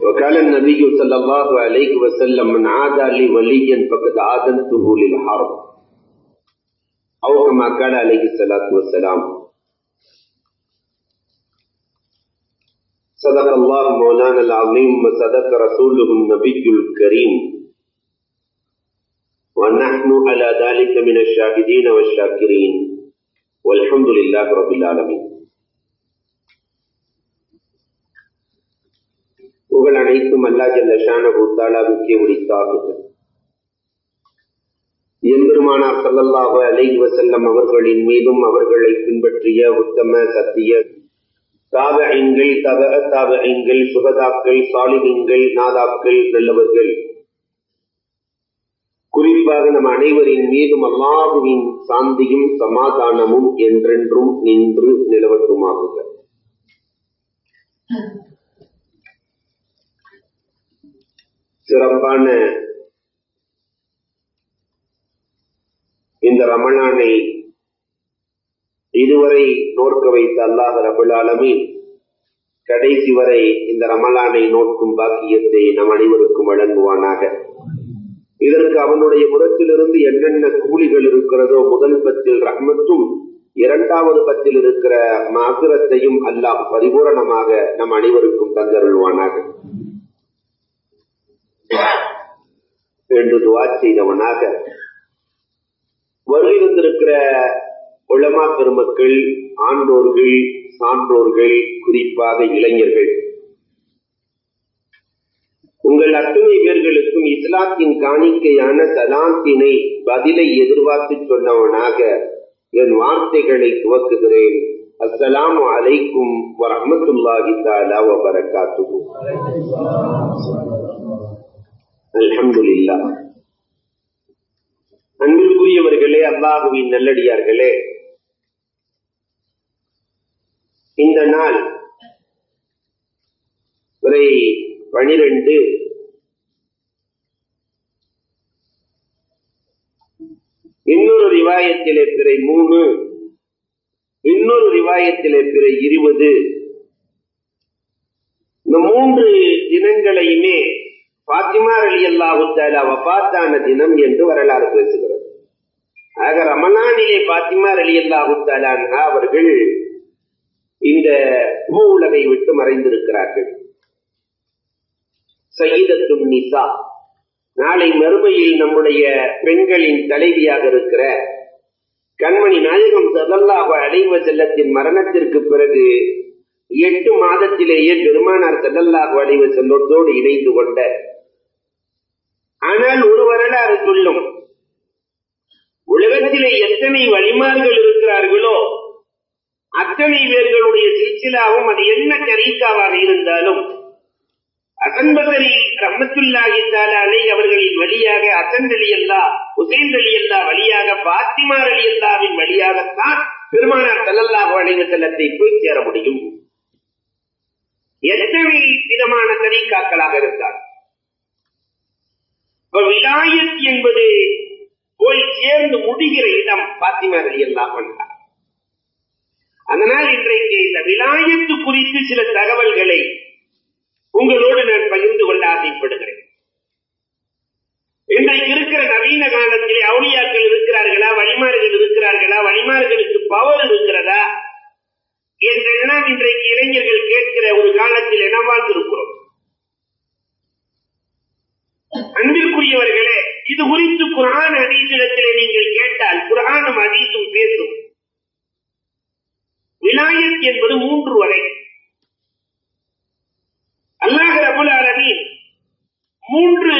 وقال النبي صلى الله عليه وسلم من عادى لي وليا فقد آذنته للحرب. أو كما قال عليه الصلاة والسلام صدق الله مولانا العظيم وصدق رسوله النبي الكريم. ونحن على ذلك من الشاهدين والشاكرين. والحمد لله رب العالمين. புகழ் அனைத்தும் அல்லா ஜல்லஷான பூத்தாலாவுக்கே தாலாவுக்கே எம்பெருமானார் சல்லல்லாஹு அலைஹி வசல்லம் அவர்களின் மீதும் அவர்களை பின்பற்றிய உத்தம சத்திய தாபகங்கள் தப தாபகங்கள் சுகதாக்கள் சாலிகங்கள் நாதாக்கள் நல்லவர்கள். குறிப்பாக நம் அனைவரின் மீதும் அல்லாஹுவின் சாந்தியும் சமாதானமும் என்றென்றும் நின்று நிலவட்டுமாகுக. சிறப்பான இந்த ரமணானை இதுவரை நோக்க வைத்த அல்லாஹ் ரபுல் கடைசி வரை இந்த ரமலானை நோக்கும் பாக்கியத்தை நம் அனைவருக்கும் வழங்குவானாக. இதற்கு அவனுடைய புறத்திலிருந்து என்னென்ன கூலிகள் இருக்கிறதோ முதல் பத்தில் ரஹ்மத்தும் இரண்டாவது பத்தில் இருக்கிற மாசுரத்தையும் அல்லாஹ் பரிபூரணமாக நம் அனைவருக்கும் தந்தருள்வானாக. என்று துவா செய்தவனாக. வருகிருந்திருக்கிற உளமா பெருமக்கள் ஆண்டோர்கள் சான்றோர்கள் குறிப்பாக இளைஞர்கள். உங்கள் அத்துணை பேர்களுக்கும் இஸ்லாத்தின் காணிக்கையான சலாத்தினை பதிலை எதிர்பார்த்து சொன்னவனாக என் வார்த்தைகளை துவக்குகிறேன். அஸ்லாம் அலைக்கும் வரமத்துல்லாஹி தாலா வபரகாத்துஹு. அல்ஹம்துல்லா அன்பிற்குரியவர்களே அல்லாஹுவின் நல்லடியார்களே இந்த நாள் வரை பனிரெண்டு இன்னொரு ரிவாயத்திலே பிறை மூணு இன்னொரு ரிவாயத்திலே பிறை இருபது. இந்த மூன்று தினங்களையுமே பாத்திமா அலி அல்லாஹுத்தாலா வபாத்தான தினம் என்று வரலாறு பேசுகிறது. ஆக ரமணானிலே பாத்திமா அலி அல்லாஹுத்தாலா அவர்கள் இந்த பூ உலகை விட்டு மறைந்திருக்கிறார்கள். சயீதத்தும் நிசா. நாளை மறுமையில் நம்முடைய பெண்களின் தலைவியாக இருக்கிற கண்மணி நாயகம் சதல்லாஹ அலைவ செல்லத்தின் மரணத்திற்கு பிறகு எட்டு மாதத்திலேயே பெருமானார் செல்லல்லாக அலைவ செல்லத்தோடு இணைந்து கொண்ட ஆனால் ஒரு வரலாறு சொல்லும். உலகத்திலே எத்தனை வழிமார்கள் இருக்கிறார்களோ அத்தனை பேர்களுடைய சிற்சிலாவும் அது என்ன தரீக்காவாக இருந்தாலும் அசன்பதரி ரஹமத்துல்லாஹி தாலாலை அவர்களின் வழியாக அசன் அலி அல்லா உசைன் அலி அல்லா வழியாக பாத்திமார் அலி அல்லாவின் வழியாகத்தான் பெருமானார் செல்லல்லாஹு அலைவ செல்லத்தை போய் சேர முடியும். எத்தனை விதமான தரீக்காக்களாக இருந்தார் விலாயத் என்பது போய் சேர்ந்து முடிகிற இடம் பாத்திமா அலி அல்லா அதனால் இன்றைக்கு இந்த விலாயத்து குறித்து சில தகவல்களை உங்களோடு நான் பகிர்ந்து கொள்ள ஆசைப்படுகிறேன். இன்றைக்கு இருக்கிற நவீன காலத்திலே அவுளியாக்கள் இருக்கிறார்களா வழிமார்கள் இருக்கிறார்களா வழிமார்களுக்கு பவர் இருக்கிறதா? என்றெல்லாம் இன்றைக்கு இளைஞர்கள் கேட்கிற ஒரு காலத்தில் என வாழ்ந்திருக்கிறோம் இது குறித்து குரான் அதீசிடத்திலே நீங்கள் கேட்டால் குரானும் அதீசும் பேசும். விலாயத் என்பது மூன்று வகை. அல்லாஹ் ரபுல் ஆலமீன் மூன்று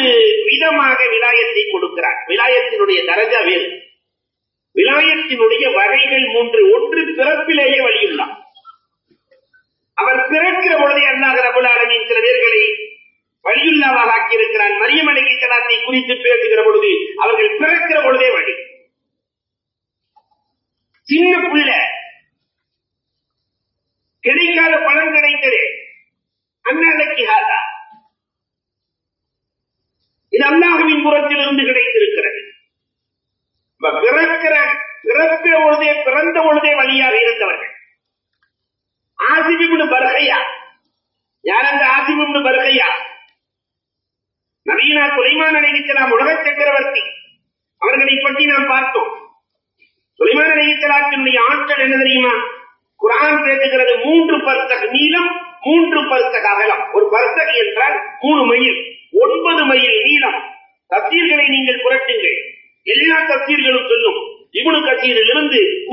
விதமாக விலாயத்தை கொடுக்கிறார். விலாயத்தினுடைய தரஜா வேறு. விலாயத்தினுடைய வகைகள் மூன்று. ஒன்று பிறப்பிலேயே வழியுள்ளார் அவர் பிறக்கிற பொழுதே அல்லாஹ் ரபுல் ஆலமீன் சில பேர்களை வழியுள்ளாவாக ஆக்கியிருக்கிறான். மரியம் அலைக்கலாத்தை குறித்து பேசுகிற பொழுது அவர்கள் பிறக்கிற பொழுதே வழி. சின்ன புள்ள. கிடைக்காத பலன் கிடைத்தது. அண்ணாலைக்கு ஹாதா. இது அல்லாஹுவின் புறத்திலிருந்து கிடைத்திருக்கிறது. பிறக்கிற பிறக்கிற பொழுதே பிறந்த பொழுதே வழியாக இருந்தது ஆசிபிபுடு பர்கையா யார் அந்த ஆசிபிபுடு பர்கையா செய்தனா சுலைமான் அலைஹிஸ்ஸலாம் உலக சக்கரவர்த்தி அவர்களை பற்றி நாம் பார்த்தோம் சுலைமான் அலைஹிஸ்ஸலாத்தினுடைய என்ன தெரியுமா? குரான் பேசுகிறது மூன்று பர்சக நீளம் மூன்று பர்சக அகலம். ஒரு பர்சக என்றால் மூணு மைல் ஒன்பது மைல் நீளம். தப்சீர்களை நீங்கள் புரட்டுங்கள். எல்லா தப்சீர்களும் சொல்லும். இவனு கசீரில் இருந்து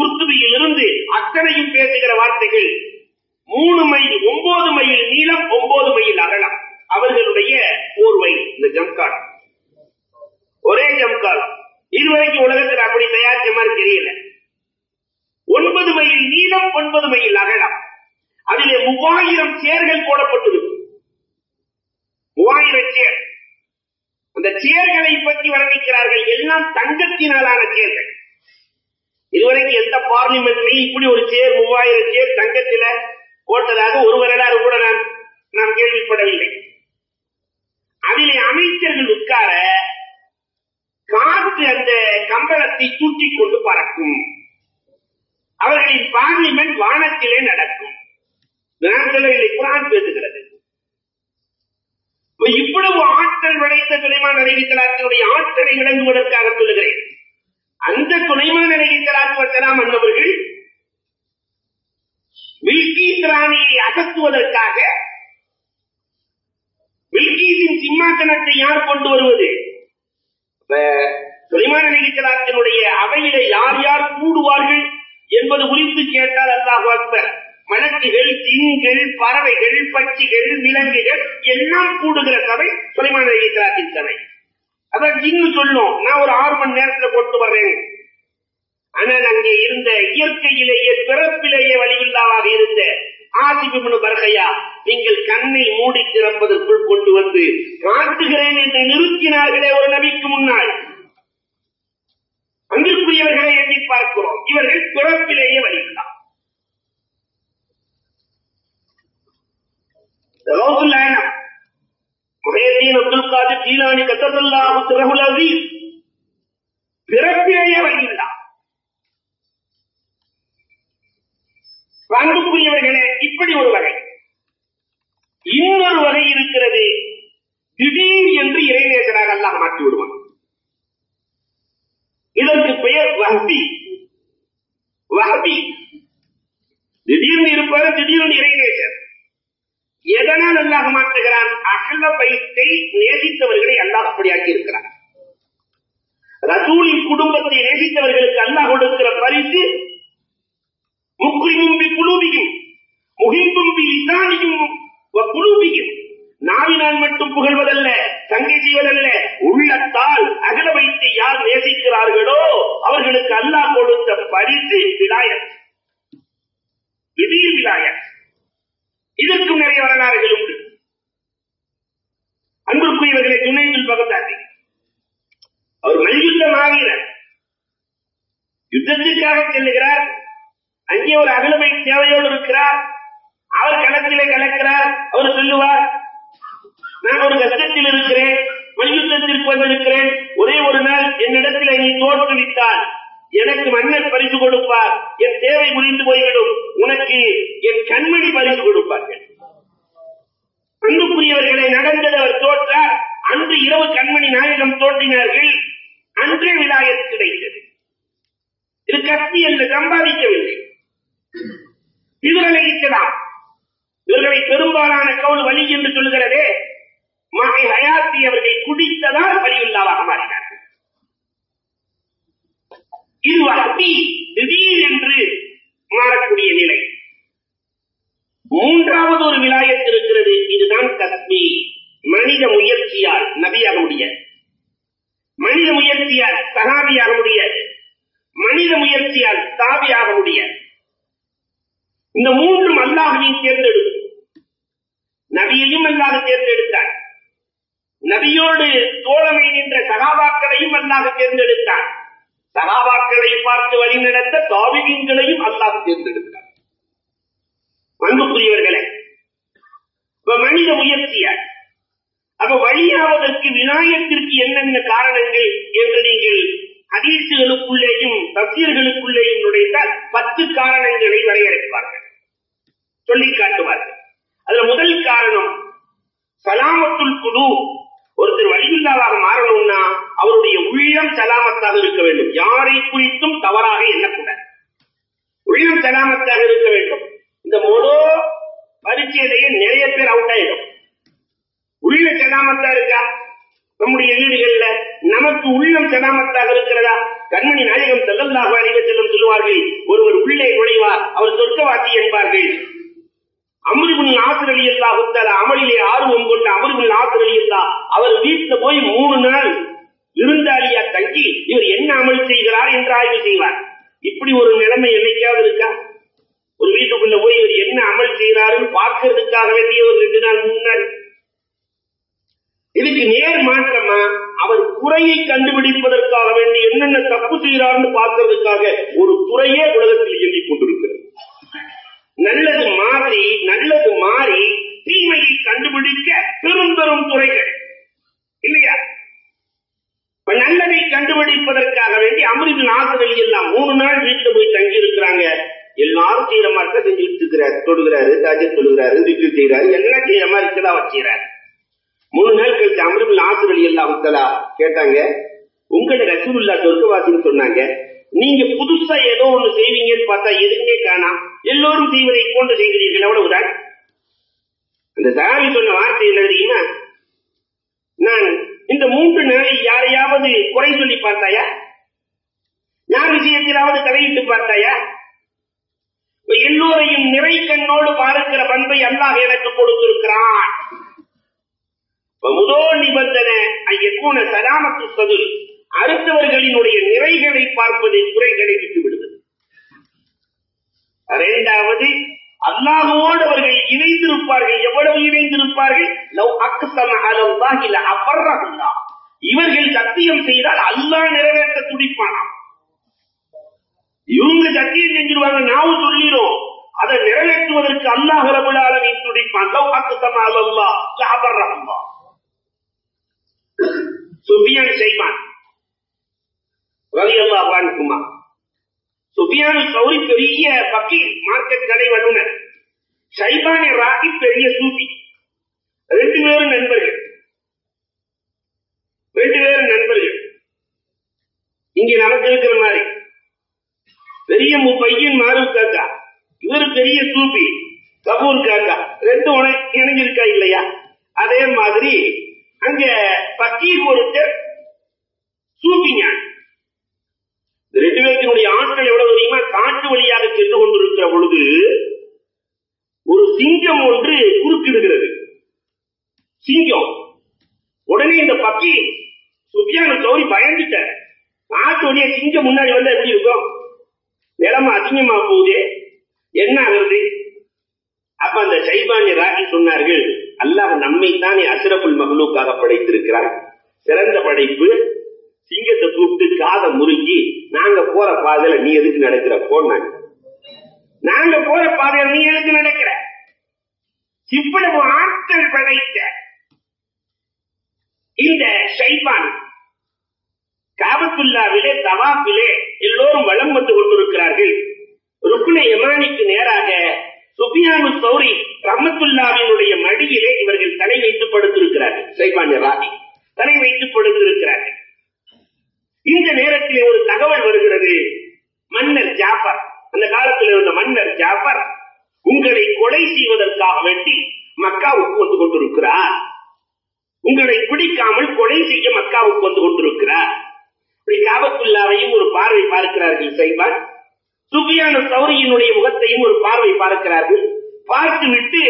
இருந்து அத்தனையும் பேசுகிற வார்த்தைகள். மூணு மைல் ஒன்பது மைல் நீளம் ஒன்பது மைல் அகலம். அவர்களுடைய போர்வை இந்த ஜம்காட் ஒரே ஜம்காட் இதுவரைக்கும் உலகத்தில் அப்படி தயாரிச்ச மாதிரி தெரியல. ஒன்பது மைல் நீளம் ஒன்பது மைல் அகலம். அதிலே மூவாயிரம் சேர்கள் போடப்பட்டிருக்கும் மூவாயிரம் சேர். அந்த சேர்களை பற்றி வர்ணிக்கிறார்கள் எல்லாம் தங்கத்தினாலான சேர்கள். இதுவரைக்கும் எந்த பார்லிமெண்ட்லையும் இப்படி ஒரு சேர் மூவாயிரம் சேர் தங்கத்தில போட்டதாக ஒரு வரலாறு கூட நான் நாம் கேள்விப்படவில்லை. அதிலே அமைச்சர்கள் உட்கார காற்று அந்த கம்பளத்தை தூக்கிக் கொண்டு பறக்கும். அவர்களின் பார்லிமெண்ட் வானத்திலே நடக்கும். நான் குரான் பேசுகிறது. இவ்வளவு ஆற்றல் படைத்த துணைமான் அறிவித்தலாத்தினுடைய ஆற்றலை விளங்குவதற்காக சொல்லுகிறேன். அந்த சுலைமான் அலைவித்தலாத்து வசலாம் அன்னவர்கள் வில்கீந்திராணியை அகற்றுவதற்காக வில்கீசின் சிம்மாசனத்தை யார் கொண்டு வருவது? இப்ப சுலைமான் அவையில யார் யார் கூடுவார்கள்? என்பது குறித்து கேட்டால் அல்லாஹ் அக்பர். மலக்குகள் திங்கள் பறவைகள் பட்சிகள் விலங்குகள் எல்லாம் கூடுகிற சபை சுலைமான் அலைவித்தலாத்தின் சபை. அதான் ஜின்னு சொல்லும் நான் ஒரு ஆறு மணி நேரத்துல கொண்டு வர்றேன். ஆனால் அங்கே இருந்த இயற்கையிலேயே பிறப்பிலேயே வழிவில்லாவாக இருந்த ஆசிபிபுனு பரகையா நீங்கள் கண்ணை மூடி திறப்பதற்குள் கொண்டு வந்து காட்டுகிறேன் என்று நிறுத்தினார்களே ஒரு நபிக்கு முன்னால். இவர்களை எண்ணி பார்க்கிறோம். இவர்கள் பிறப்பிலேயே வலிக்கலாம் அப்துல் காதிர் ஜீலானி கத்ததல்லாஹு சிறகுல் அசீஸ் பிறப்பிலேயே வலிக்கலாம் அன்புக்குரியவர்களே இப்படி ஒரு வகை. இன்னொரு வகை இருக்கிறது. திடீர் என்று இறைநேசனாக அல்லாஹ் மாற்றி விடுவான் இதற்கு பெயர் வஹபி. வஹபி. திடீர்னு இருப்பது திடீர்னு இறைநேசர் எதனால் அல்லாஹ் மாற்றுகிறான்? அகல பைத்தை நேசித்தவர்களை அல்லாஹ் அப்படியாக்கி இருக்கிறான் ரசூலின் குடும்பத்தை நேசித்தவர்களுக்கு அல்லாஹ் கொடுக்கிற பரிசு முக்ரிமும் பி முகிம்பும்பி முகிம்பும் பி வ நாவினால் மட்டும் புகழ்வதல்ல தங்கை செய்வதல்ல உள்ளத்தால் அகல வைத்து யார் நேசிக்கிறார்களோ அவர்களுக்கு அல்லாஹ் கொடுத்த பரிசு விலாயத் திடீர் விலாயத் இதற்கும் நிறைய வரலாறுகள் உண்டு அன்புக்குரியவர்களை துணைவில் பகத்தாசி அவர் மல்யுத்த மாவீரர் யுத்தத்திற்காக செல்லுகிறார் அங்கே ஒரு அகலமை தேவையோடு இருக்கிறார் அவர் களத்திலே கலக்கிறார் அவர் சொல்லுவார் நான் ஒரு கஷ்டத்தில் இருக்கிறேன் மல்யுத்தத்திற்கு வந்திருக்கிறேன் ஒரே ஒரு நாள் என்னிடத்தில் நீ தோற்றுவித்தால் எனக்கு மன்னர் பரிசு கொடுப்பார் என் தேவை முடிந்து போய்விடும் உனக்கு என் கண்மணி பரிசு கொடுப்பார்கள் அன்புக்குரியவர்களை நடந்தது அவர் தோற்றார் அன்று இரவு கண்மணி நாயகம் தோன்றினார்கள் அன்றே விழாயத்து கிடைத்தது இது கத்தி என்று சம்பாதிக்கவில்லை இவர்களை ஈட்டலாம் இவர்களை பெரும்பாலான கவுல் வழி என்று சொல்கிறதே மகை ஹயாத்தி அவர்கள் குடித்ததால் வலியுள்ளாவாக மாறினார்கள் இது வகி திடீர் என்று மாறக்கூடிய நிலை மூன்றாவது ஒரு விலாயத்து இருக்கிறது இதுதான் கஸ்மி மனித முயற்சியால் நபியாக முடியாது மனித முயற்சியால் சகாபியாக முடியாது மனித முயற்சியால் தாபியாக முடியாது இந்த மூன்றும் அல்லாஹுவின் தேர்ந்தெடுப்பு நபியையும் அல்லாஹ் தேர்ந்தெடுத்தார் நபியோடு தோழமை நின்ற சகாபாக்களையும் அல்லாஹ் தேர்ந்தெடுத்தார் சகாபாக்களை பார்த்து வழிநடத்த தாவிகங்களையும் அல்லாஹ் தேர்ந்தெடுத்தார் அன்புக்குரியவர்களே இப்ப மனித முயற்சியால் அப்ப வழியாவதற்கு விநாயகத்திற்கு என்னென்ன காரணங்கள் என்று நீங்கள் ஹதீசுகளுக்குள்ளேயும் தப்சீர்களுக்குள்ளேயும் நுழைந்தால் பத்து காரணங்களை வரையறுப்பார்கள். சொல்லி காட்டுவார்கள். அதுல முதல் காரணம் சலாமத்துல் குழு ஒருத்தர் வழியில் மாறணும்னா அவருடைய உள்ளம் சலாமத்தாக இருக்க வேண்டும். யாரை குறித்தும் தவறாக எண்ணக்கூடாது. உள்ளம் சலாமத்தாக இருக்க வேண்டும். இந்த மொழோ பரீட்சையிலேயே நிறைய பேர் அவுட் ஆயிடும். உள்ள சலாமத்தா இருக்கா? நம்முடைய வீடுகள்ல நமக்கு உள்ளம் சலாமத்தாக இருக்கிறதா? கண்மணி நாயகம் செல்லல்லாக அறிவ செல்லும் சொல்லுவார்கள் ஒருவர் உள்ளே நுழைவார் அவர் சொர்க்கவாசி என்பார்கள். அமிர்பின் ஆசிர் அலி அல்லா உத்தர அமலிலே ஆர்வம் கொண்ட அமிர்பின் ஆசிர் அலி அல்லா அவர் வீட்டுல போய் மூணு நாள் விருந்தாளியா தங்கி இவர் என்ன அமல் செய்கிறார் என்று ஆய்வு செய்வார். இப்படி ஒரு நிலைமை என்னைக்காவது இருக்கா? ஒரு வீட்டுக்குள்ள போய் இவர் என்ன அமல் செய்கிறாருன்னு பார்க்கறதுக்காக வேண்டிய ஒரு ரெண்டு நாள் மூணு நாள். இதுக்கு நேர் மாற்றமா? அவர் குறையை கண்டுபிடிப்பதற்காக வேண்டி என்னென்ன தப்பு செய்கிறார்னு பார்க்கறதுக்காக ஒரு துறையே உலகத்தில் இயங்கிக் கொண்டிருக்கிறது. நல்லது மாதிரி நல்லது மாறி தீமையை கண்டுபிடிக்க பெரும் பெரும் துறைகள். இல்லையா? இப்ப நல்லதை கண்டுபிடிப்பதற்காக வேண்டி அமிர்த ஆசிரியர் எல்லாம் மூணு நாள் வீட்டுல போய் தங்கி இருக்கிறாங்க எல்லாரும் தீரமா இருக்க செஞ்சுட்டு இருக்கிறாரு தொடுகிறாரு தாஜர் தொடுகிறாரு திக்கு செய்யறாரு எல்லாம் தீரமா இருக்கதா வச்சுக்கிறாரு மூணு நாள் கழிச்சு அமிர்த ஆசிரியர் எல்லாம் உத்தலா கேட்டாங்க. உங்களை ரசூலுல்லா சொர்க்கவாசின்னு சொன்னாங்க. நீங்க புதுசா ஏதோ ஒண்ணு செய்வீங்கன்னு பார்த்தா எதுவுமே காணாம். எல்லோரும் செய்வதை போன்று செய்கிறீர்கள். அவ்வளவுதான். அந்த சாமி சொன்ன வார்த்தை என்ன தெரியுமா நான் இந்த மூன்று நாளை யாரையாவது குறை சொல்லி பார்த்தாயா? யார் விஷயத்திலாவது தலையிட்டு பார்த்தாயா? எல்லோரையும் நிறை கண்ணோடு பார்க்கிற பண்பை அல்லாஹ் எனக்கு கொடுத்திருக்கிறான். முதோ முதல் நிபந்தனை ஐயக்கூன சலாமத்து சதுல் அடுத்தவர்களினுடைய நிறைகளை பார்ப்பதை குறைகளை விட்டுவிடுவது. இரண்டாவது அல்லாஹோடு அவர்கள் இணைந்திருப்பார்கள். எவ்வளவு இணைந்திருப்பார்கள்? லவ் அக்ஸம அலல்லாஹி லஅபர்ரஹுல்லா இவர்கள் சத்தியம் செய்தால் அல்லாஹ் நிறைவேற்ற துடிப்பானாம். இவங்க சத்தியம் செஞ்சிருவாங்க நாவும் சொல்லிடும் அதை நிறைவேற்றுவதற்கு அல்லாஹ் ரபுல் ஆலமீன் துடிப்பான். லவ் அக்ஸம அலல்லாஹ் லஅபர்ரஹுல்லா சுஃபியான் செய்வான் ரலியல்லாஹு அன்ஹுமா. சுபியான் சௌரி பெரிய பக்கீர் மார்க்கெட் கடை வல்லுனர். ஷைபானி ராகி பெரிய சூபி ரெண்டு பேரும் நண்பர்கள். ரெண்டு பேரும் நண்பர்கள். இங்க நடந்திருக்கிற மாதிரி. பெரிய மு பையன் மாறு காக்கா. இவர் பெரிய சூபி கபூர் காக்கா. ரெண்டு உன- இணைஞ்சிருக்கா இல்லையா? அதே மாதிரி அங்க பக்கீர் ஒருத்தர் சூஃபி ஞானி இந்த ரெண்டு பேர்த்தினுடைய ஆட்கள் எவ்வளவு தெரியுமா காட்டு வழியாக சென்று கொண்டிருக்கிற பொழுது ஒரு சிங்கம் ஒன்று குறுக்கிடுகிறது சிங்கம். உடனே இந்த பக்கி சுபியான சௌரி பயந்துட்டார். நாட்டுடைய சிங்கம் முன்னாடி வந்தா எப்படி இருக்கும்? நிலைமை அதிகமா போகுது. என்ன ஆகுது? அப்ப அந்த சைபானி ராகி சொன்னார்கள் அல்லாஹ் நம்மை தானே அசுரப்புல் மகளுக்காக படைத்திருக்கிறார் சிறந்த படைப்பு. சிங்கத்தை கூப்பிட்டு காதை முறுக்கி நாங்க போற பாதையில நீ எதுக்கு நடக்கிற? போனாங்க நாங்க போற பாதையில நீ எதுக்கு நடக்கிற? இவ்வளவு ஆட்கள் படைத்த இந்த ஷைபான் காபத்துல்லாவிலே தவாப்பிலே எல்லோரும் வலம் வந்து கொண்டிருக்கிறார்கள். ருக்குன யமானிக்கு நேராக சுபியானு சௌரி ரமத்துல்லாவினுடைய மடியிலே இவர்கள் தலை வைத்து படுத்திருக்கிறார்கள். சைபான் ராகி தலை வைத்து படுத்திருக்கிறார்கள். இந்த நேரத்திலே ஒரு தகவல் வருகிறது. மன்னர் ஜாஃபர் அந்த காலத்தில் இருந்த மன்னர் ஜாஃபர் உங்களை கொலை செய்வதற்காக வேண்டி மக்காவுக்கு வந்து கொண்டிருக்கிறார். உங்களை பிடிக்காமல் கொலை செய்ய மக்காவுக்கு வந்து கொண்டிருக்கிறார். இப்படி காபத்துல்லாவையும் ஒரு பார்வை பார்க்கிறார்கள் சைபான் சுபியான சௌரியினுடைய முகத்தையும் ஒரு பார்வை பார்க்கிறார்கள். பார்த்து விட்டு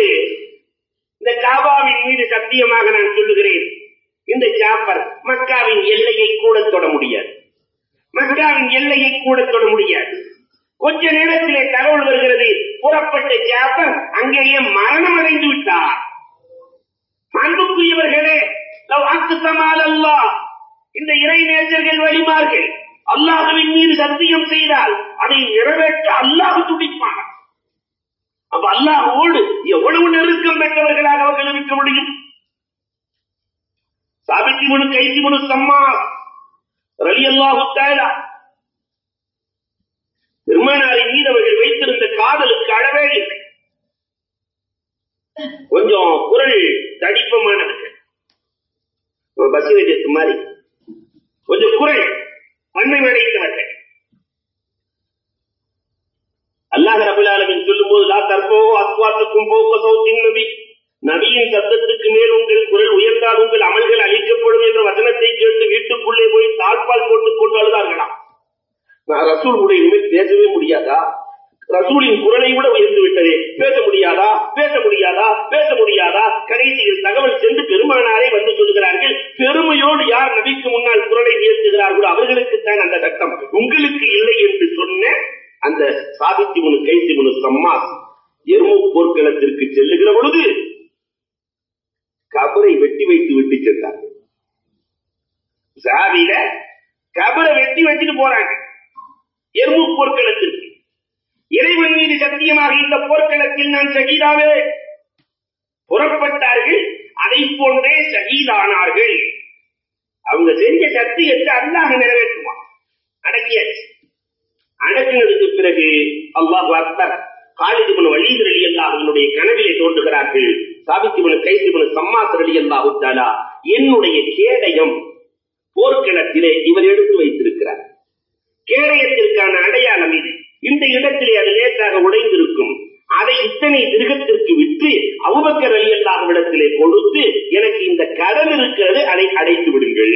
இந்த காபாவின் மீது சத்தியமாக நான் சொல்லுகிறேன். இந்த ஜாபர் மக்காவின் எல்லையை கூட தொட முடியாது. மக்காவின் எல்லையை கூட தொட முடியாது. கொஞ்ச நேரத்திலே தகவல் வருகிறது. கூறப்பட்ட ஜாஃபர் அங்கேயே மரணம் அடைந்து விட்டார். அன்புக்குரியவர்களே லவ் அக்ஸமால் அல்லாஹ் இந்த இறை நேர்ஜர்கள் வழிமார்கள் அல்லாஹுவின் மீது சத்தியம் செய்தால் அதை நிறைவேற்ற அல்லாஹ் துடிப்பான் அப்ப அல்லாஹோடு எவ்வளவு நெருக்கம் பெற்றவர்களாக அவர்கள் இருக்க முடியும்? சாபித்தி முனு கைசி முனு சம்மா ரலி அல்லாஹு தாயலா பெருமானாரின் மீது அவர்கள் வைத்திருந்த காதலுக்கு அளவே இல்லை. கொஞ்சம் குரல் தடிப்பமானவர்கள் பஸ் வைத்தியத்து மாதிரி கொஞ்சம் குறை வன்மை அடைந்தவர்கள் அல்லாஹ் ரபுல்லாலமின் சொல்லும் போது லா தற்போ அத்வாத்துக்கும் போக்கசோ சௌத்தின் நபி. நபியின் சத்தத்துக்கு மேல் உங்கள் குரல் உயர்ந்தால் உங்கள் அமல்கள் அழிக்கப்படும் என்ற வசனத்தை கேட்டு வீட்டுக்குள்ளே போய் தாழ்பால் போட்டுக் கொண்டு அழுதார்களாம் நான் ரசூல் உடைய பேசவே முடியாதா? ரசூலின் குரலை விட உயர்ந்து விட்டதே. பேச முடியாதா? பேச முடியாதா? பேச முடியாதா? கடைசியில் தகவல் சென்று பெருமானாரே வந்து சொல்கிறார்கள் பெருமையோடு யார் நபிக்கு முன்னால் குரலை உயர்த்துகிறார்களோ அவர்களுக்குத்தான் அந்த சட்டம். உங்களுக்கு இல்லை என்று சொன்ன அந்த சாதித்தி முனு கைத்தி முனு சம்மாஸ் எருமு போர்க்களத்திற்கு செல்லுகிற பொழுது கபரை வெட்டி வைத்து விட்டு சென்றார்கள். சாதியில கபரை வெட்டி வச்சுட்டு போறாங்க. எருமு போர்க்களத்திற்கு. இறைவன் மீது சத்தியமாக இந்த போர்க்களத்தில் நான் சகிதாவே புறப்பட்டார்கள் அதை போன்றே சகிதானார்கள் அவங்க செஞ்ச சத்தியத்தை அல்லாஹ் நிறைவேற்றுமா அடக்கியாச்சு. அடக்கினதுக்கு பிறகு அல்லாஹ் அக்பர் காலிதுபன் வலீதர் அலி அல்லாஹனுடைய கனவிலே தோன்றுகிறார்கள். சாபித்திபன் கைசிபன் சம்மாசர் அலி அல்லாஹு தாலா என்னுடைய கேடயம் போர்க்களத்திலே இவர் எடுத்து வைத்திருக்கிறார். கேடயத்திற்கான அடையாளம் இது. இந்த இடத்திலே அது லேசாக உடைந்திருக்கும். அதை இத்தனை திருகத்திற்கு விற்று அவுபக்கர் அலி அல்லாஹ்விடத்திலே கொடுத்து எனக்கு இந்த கடன் இருக்கிறது அதை அடைத்து விடுங்கள்.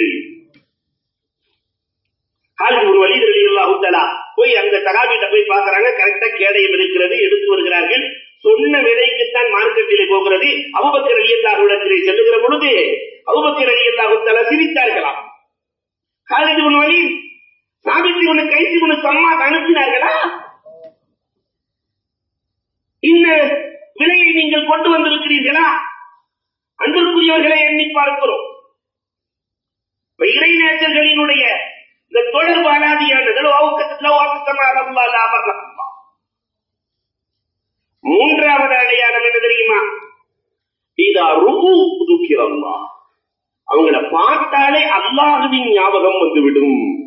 ஒரு வழி அலி அல்லாஹு போய் அந்த தகாவிட்ட போய் பாக்குறாங்க கரெக்டா கேடயம் இருக்கிறது எடுத்து வருகிறார்கள். சொன்ன விலைக்குத்தான் மார்க்கெட்டிலே போகிறது. அவுபக்கர் அலி அல்லாஹ்விடத்திலே செல்லுகிற பொழுது அவுபக்கர் அலி அல்லாஹுத்தலா சிரித்தார்களாம். காலேஜ் ஒரு வழி சாபித்தி ஒண்ணு கைசி ஒண்ணு சம்மா அனுப்பினார்களா? இந்த விலையை நீங்கள் கொண்டு வந்திருக்கிறீர்களா? அன்பிற்குரியவர்களை எண்ணி பார்க்கிறோம். இறை நேச்சர்களினுடைய இந்த தொடர்பு அலாதியானது மூன்றாவது அடையாளம் என்ன தெரியுமா? இதா ரூ புதுக்கிறல்லா அவங்கள பார்த்தாலே அல்லாஹுவின் ஞாபகம் வந்துவிடும்.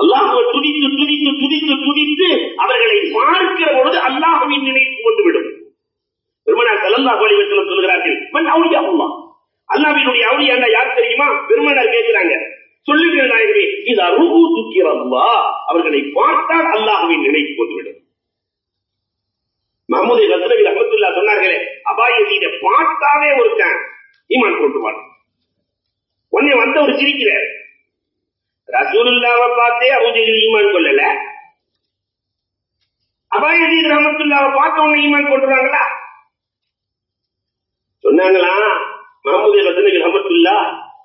அல்லாஹுவை துதித்து துதித்து துதித்து துதித்து அவர்களை பார்க்கிற பொழுது அல்லாஹுவின் நினைப்பு வந்துவிடும். பெருமனார் கலந்தா கோலிவத்தில் சொல்கிறார்கள் மன் அவுளியா அல்லா அல்லாவினுடைய அவுளியா யார் தெரியுமா? பெருமனார் கேட்கிறாங்க. சொல்லுகிற நாயகமே இது அருகு துக்கிறல்லா அவர்களை பார்த்தால் அல்லாஹுவின் நினைப்பு வந்துவிடும். மஹமூது ரத்னவி அஹமத்துல்லா சொன்னார்களே அபாயசீத பார்த்தாவே ஒருத்தன் ஈமான் கொண்டுவான் உடனே வந்தவர் சிரிக்கிறார். ரசூலுல்லாவை பார்த்தே அபுஜெகில் ஈமான் கொள்ளல. அபாயதி ரஹமத்துல்லாவை பார்த்த உடனே ஈமான் கொண்டுறாங்களா? சொன்னாங்களா மஹமூது ரசனபி ரஹமத்துல்லா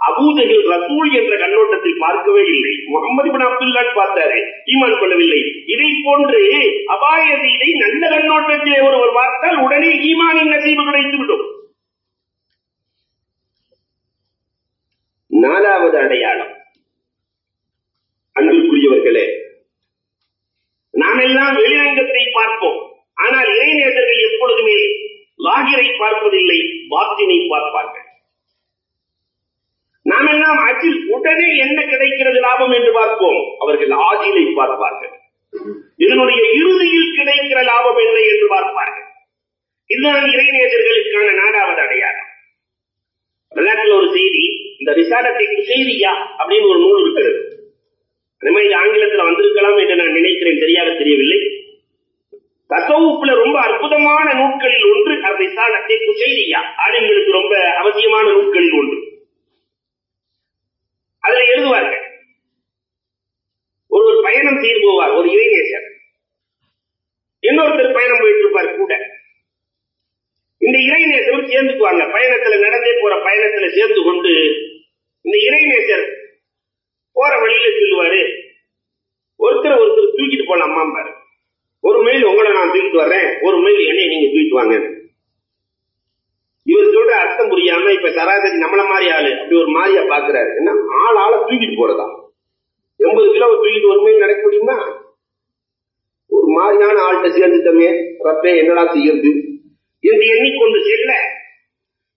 அபூஜகில் ரசூல் என்ற கண்ணோட்டத்தில் பார்க்கவே இல்லை. முகமது பின் அப்துல்லா பார்த்தாரு ஈமான் கொள்ளவில்லை. இதை போன்று அபாயதீதை நல்ல கண்ணோட்டத்திலே ஒருவர் பார்த்தால் உடனே ஈமானின் நசீபு கிடைத்து விடும் நாலாவது அடையாளம் அன்பிற்குரியவர்களே நாம் எல்லாம் வெளிரங்கத்தை பார்ப்போம். ஆனால் இறைநேசர்கள் எப்பொழுதுமே லாகிரை பார்ப்பதில்லை பாத்தினை பார்ப்பார்கள். நாம் எல்லாம் அஜில் உடனே என்ன கிடைக்கிறது லாபம் என்று பார்ப்போம். அவர்கள் ஆஜிலை பார்ப்பார்கள். இதனுடைய இறுதியில் கிடைக்கிற லாபம் என்ன என்று பார்ப்பார்கள். இதுதான் இறைநேசர்களுக்கான நாடாவது அடையாளம். விளையாட்டுல ஒரு செய்தி இந்த விசாரத்தை செய்தியா அப்படின்னு ஒரு நூல் இருக்கிறது. அதே மாதிரி ஆங்கிலத்தில் வந்திருக்கலாம் என்று நான் நினைக்கிறேன். சரியாக தெரியவில்லை. தசவுப்புல ரொம்ப அற்புதமான நூல்களில் ஒன்று அதை சாணத்தை குசைரியா. ஆளுங்களுக்கு ரொம்ப அவசியமான நூல்களில் ஒன்று. அதுல எழுதுவார்கள். ஒரு ஒரு பயணம் செய்து போவார் ஒரு இளைஞர் இன்னொருத்தர் பயணம் போயிட்டு இருப்பார் கூட. இந்த இறைநேசரும் சேர்ந்துக்குவாங்க. பயணத்துல நடந்தே போற பயணத்துல சேர்ந்து கொண்டு இந்த இறைநேசர் போற சொல்லுவாரு ஒருத்தர் ஒருத்தர் தூக்கிட்டு போலாமா பாரு. ஒரு மைல் உங்களை நான் தூக்கிட்டு வர்றேன். ஒரு மைல் என்னை நீங்க தூக்கிட்டு வாங்க. இவர் சொல்ற அர்த்தம் புரியாம இப்ப சராசரி நம்மள மாதிரி ஆளு அப்படி ஒரு மாதிரியா பாக்குறாரு. என்ன? ஆள் ஆளை தூக்கிட்டு போறதா? எண்பது கிலோ தூக்கிட்டு ஒரு மைல் நடக்க முடியுமா? ஒரு மாதிரியான ஆள்கிட்ட சேர்ந்துட்டோமே ரப்பே என்னடா செய்யறது? என்று எண்ணிக்கொண்டு செல்ல.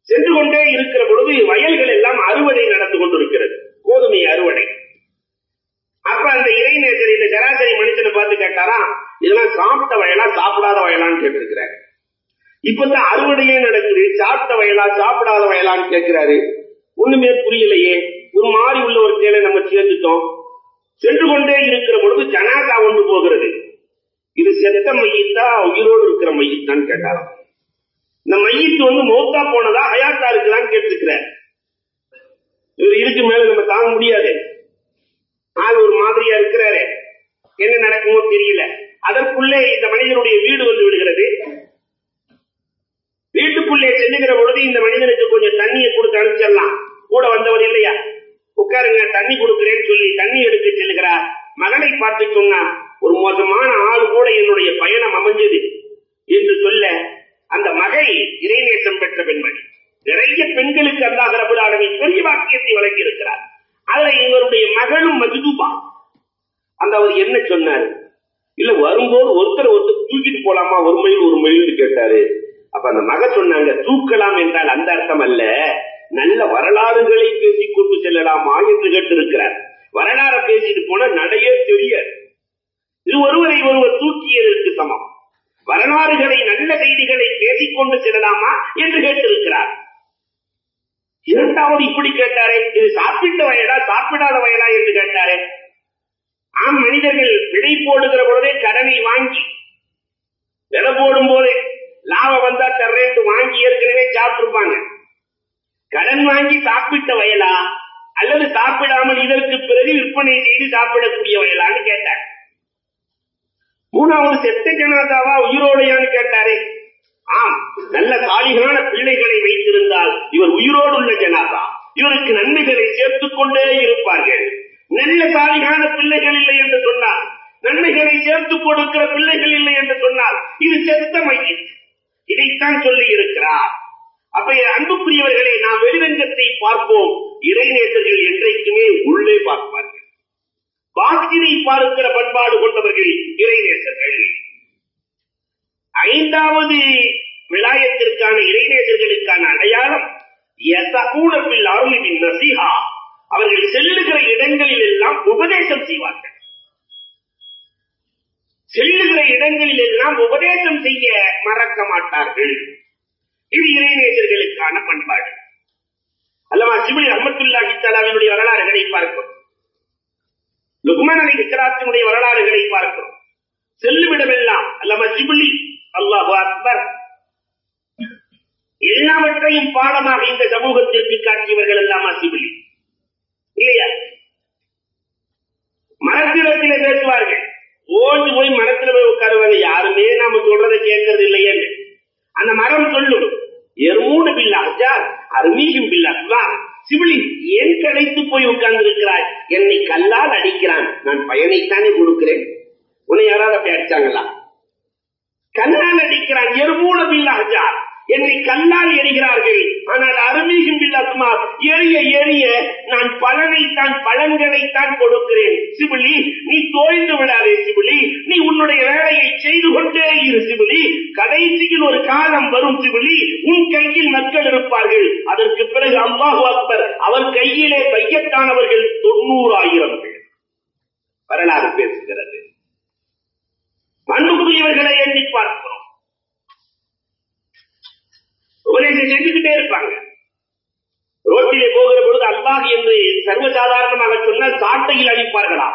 சென்று கொண்டே இருக்கிற பொழுது வயல்கள் எல்லாம் அறுவடை நடந்து கொண்டிருக்கிறது. கோதுமை அறுவடை. அப்ப அந்த இறைநேசர் இந்த சராசரி மனுஷனை பார்த்து கேட்டாரா இதெல்லாம் சாப்பிட்ட வயலா சாப்பிடாத வயலான்னு கேட்டிருக்கிறாரு. இப்பதான் அறுவடையே நடக்குது சாப்பிட்ட வயலா சாப்பிடாத வயலான்னு கேட்கிறாரு. ஒண்ணுமே புரியலையே. ஒரு மாறி உள்ள ஒரு செயலை நம்ம சேர்ந்துட்டோம் சென்று கொண்டே இருக்கிற பொழுது ஜனாதா ஒன்று போகிறது. இது செத்த மையத்தா உயிரோடு இருக்கிற மையத்தான்னு கேட்டாராம். இந்த மையத்து வந்து மௌத்தா போனதா ஹயாத்தா இருக்குதான்னு கேட்டிருக்கிறார். இவர் இதுக்கு மேல நம்ம தாங்க முடியாது. ஆள் ஒரு மாதிரியா இருக்கிறாரு. என்ன நடக்குமோ தெரியல. அதற்குள்ளே இந்த மனிதனுடைய வீடு வந்து விடுகிறது. வீட்டுக்குள்ளே செல்லுகிற பொழுது இந்த மனிதனுக்கு கொஞ்சம் தண்ணியை கொடுத்து அனுப்பிச்சிடலாம். கூட வந்தவர் இல்லையா? உட்காருங்க தண்ணி கொடுக்கிறேன்னு சொல்லி தண்ணி எடுத்து செல்லுகிறார். மகனை பார்த்து சொன்னா ஒரு மோசமான ஆள் கூட என்னுடைய பயணம் அமைஞ்சது. என்று சொல்ல அந்த மகை இறைநேசம் பெற்ற பெண்மணி நிறைய பெண்களுக்கு அல்லாஹ் ரபுல் ஆலமி பெரிய வாக்கியத்தை வழங்கி இருக்கிறார் அதுல இவருடைய மகளும் மஜ்தூபா அந்த அவர் என்ன சொன்னார்? இல்ல வரும்போது ஒருத்தர் ஒருத்தர் தூக்கிட்டு போலாமா? ஒரு மைல் ஒரு மைல் கேட்டாரு. அப்ப அந்த மக சொன்னாங்க தூக்கலாம் என்றால் அந்த அர்த்தம் அல்ல. நல்ல வரலாறுகளை பேசிக் கொண்டு செல்லலாமா? என்று கேட்டிருக்கிறார். வரலாற பேசிட்டு போனா நடையே தெரியாது. இது ஒருவரை ஒருவர் தூக்கியதற்கு சமம். வரலாறுகளை நல்ல செய்திகளை பேசிக்கொண்டு செல்லலாமா? என்று கேட்டிருக்கிறார். இரண்டாவது இப்படி கேட்டாரே இது சாப்பிட்ட வயலா சாப்பிடாத வயலா என்று கேட்டாரே. ஆம் மனிதர்கள் விடை போடுகிற பொழுதே கடனை வாங்கி விலை போடும் போதே லாபம் வந்தா தர்றேன் வாங்கி ஏற்கனவே சாப்பிட்டுருப்பாங்க. கடன் வாங்கி சாப்பிட்ட வயலா அல்லது சாப்பிடாமல் இதற்கு பிறகு விற்பனை செய்து சாப்பிடக்கூடிய வயலான்னு கேட்டார். மூணாவது செத்த ஜனாதாவா உயிரோடையான்னு கேட்டாரே. ஆம் நல்ல சாலிகான பிள்ளைகளை வைத்திருந்தால் இவர் உயிரோடு உள்ள ஜனாதா. இவருக்கு நன்மைகளை சேர்த்துக் கொண்டே இருப்பார்கள். நல்ல சாலிகான பிள்ளைகள் இல்லை என்று சொன்னால் நன்மைகளை சேர்த்து கொடுக்கிற பிள்ளைகள் இல்லை என்று சொன்னால் இது செத்த மையம் இதைத்தான் சொல்லி இருக்கிறார். அப்ப அன்புக்குரியவர்களை நாம் வெளிரங்கத்தை பார்ப்போம். இறைநேசர்கள் என்றைக்குமே உள்ளே பார்ப்பார்கள். பாக்கினை பார்க்கிற பண்பாடு கொண்டவர்கள் இறைநேசர்கள் ஐந்தாவது விலாயத்திற்கான இறைநேசர்களுக்கான அடையாளம் யசகூனத்தில் அருளின் நசிஹா. அவர்கள் செல்லுகிற இடங்களில் எல்லாம் உபதேசம் செய்வார்கள். செல்லுகிற இடங்களில் எல்லாம் உபதேசம் செய்ய மறக்க மாட்டார்கள். இது இறைநேசர்களுக்கான பண்பாடு. அல்லவா சிபிலி அஹமத்துல்லாஹி தலாவினுடைய வரலாறுகளை பார்க்கிறோம். லுக்மான் அலி இஸ்லாத்தினுடைய வரலாறுகளை பார்க்கிறோம். செல்லுமிடமெல்லாம் அல்லவா சிபிலி அல்லாஹு அக்பர். எல்லாவற்றையும் பாடமாக இந்த சமூகத்திற்கு காட்டியவர்கள் எல்லாம் சிபிலி இல்லையா? மரத்திடத்திலே பேசுவார்கள். ஓடி போய் மரத்தில் போய் உட்காருவாங்க. யாருமே நாம சொல்றதை கேட்கறது இல்லையே அந்த மரம் சொல்லும். எருமூடு பில்லா அஜார் அருமீகம் பில்லா சிவிலி ஏன் கடைத்து போய் உட்கார்ந்து இருக்கிறாய் என்னை கல்லால் அடிக்கிறான். நான் பயனைத்தானே கொடுக்கிறேன். உன்னை யாராவது அப்படி அடிச்சாங்களா? கல்லால் அடிக்கிறான் எருமூல பில்லா அஜார் என்னை கல்லால் எறிகிறார்கள் ஆனால் அருமீகும் பில்லாத்துமா எரிய எரிய நான் பலனைத்தான் பலன்களைத்தான் கொடுக்கிறேன். சிபிலி நீ தோய்ந்து விடாதே சிபிலி. நீ உன்னுடைய வேலையை செய்து கொண்டே இரு சிபிலி. கடைசியில் ஒரு காலம் வரும் சிபிலி. உன் கையில் மக்கள் இருப்பார்கள். அதற்கு பிறகு அல்லாஹு அக்பர் அவர் கையிலே பையத்தானவர்கள் தொண்ணூறாயிரம் பேர். வரலாறு பேசுகிறது. அன்புக்குரியவர்களை எண்ணி பார்க்கிறோம். உபதேசம் செஞ்சுக்கிட்டே இருப்பாங்க. ரோட்டிலே போகிற பொழுது அல்லாஹ் என்று சர்வசாதாரணமாக சொன்னால் சாட்டையில் அடிப்பார்களா?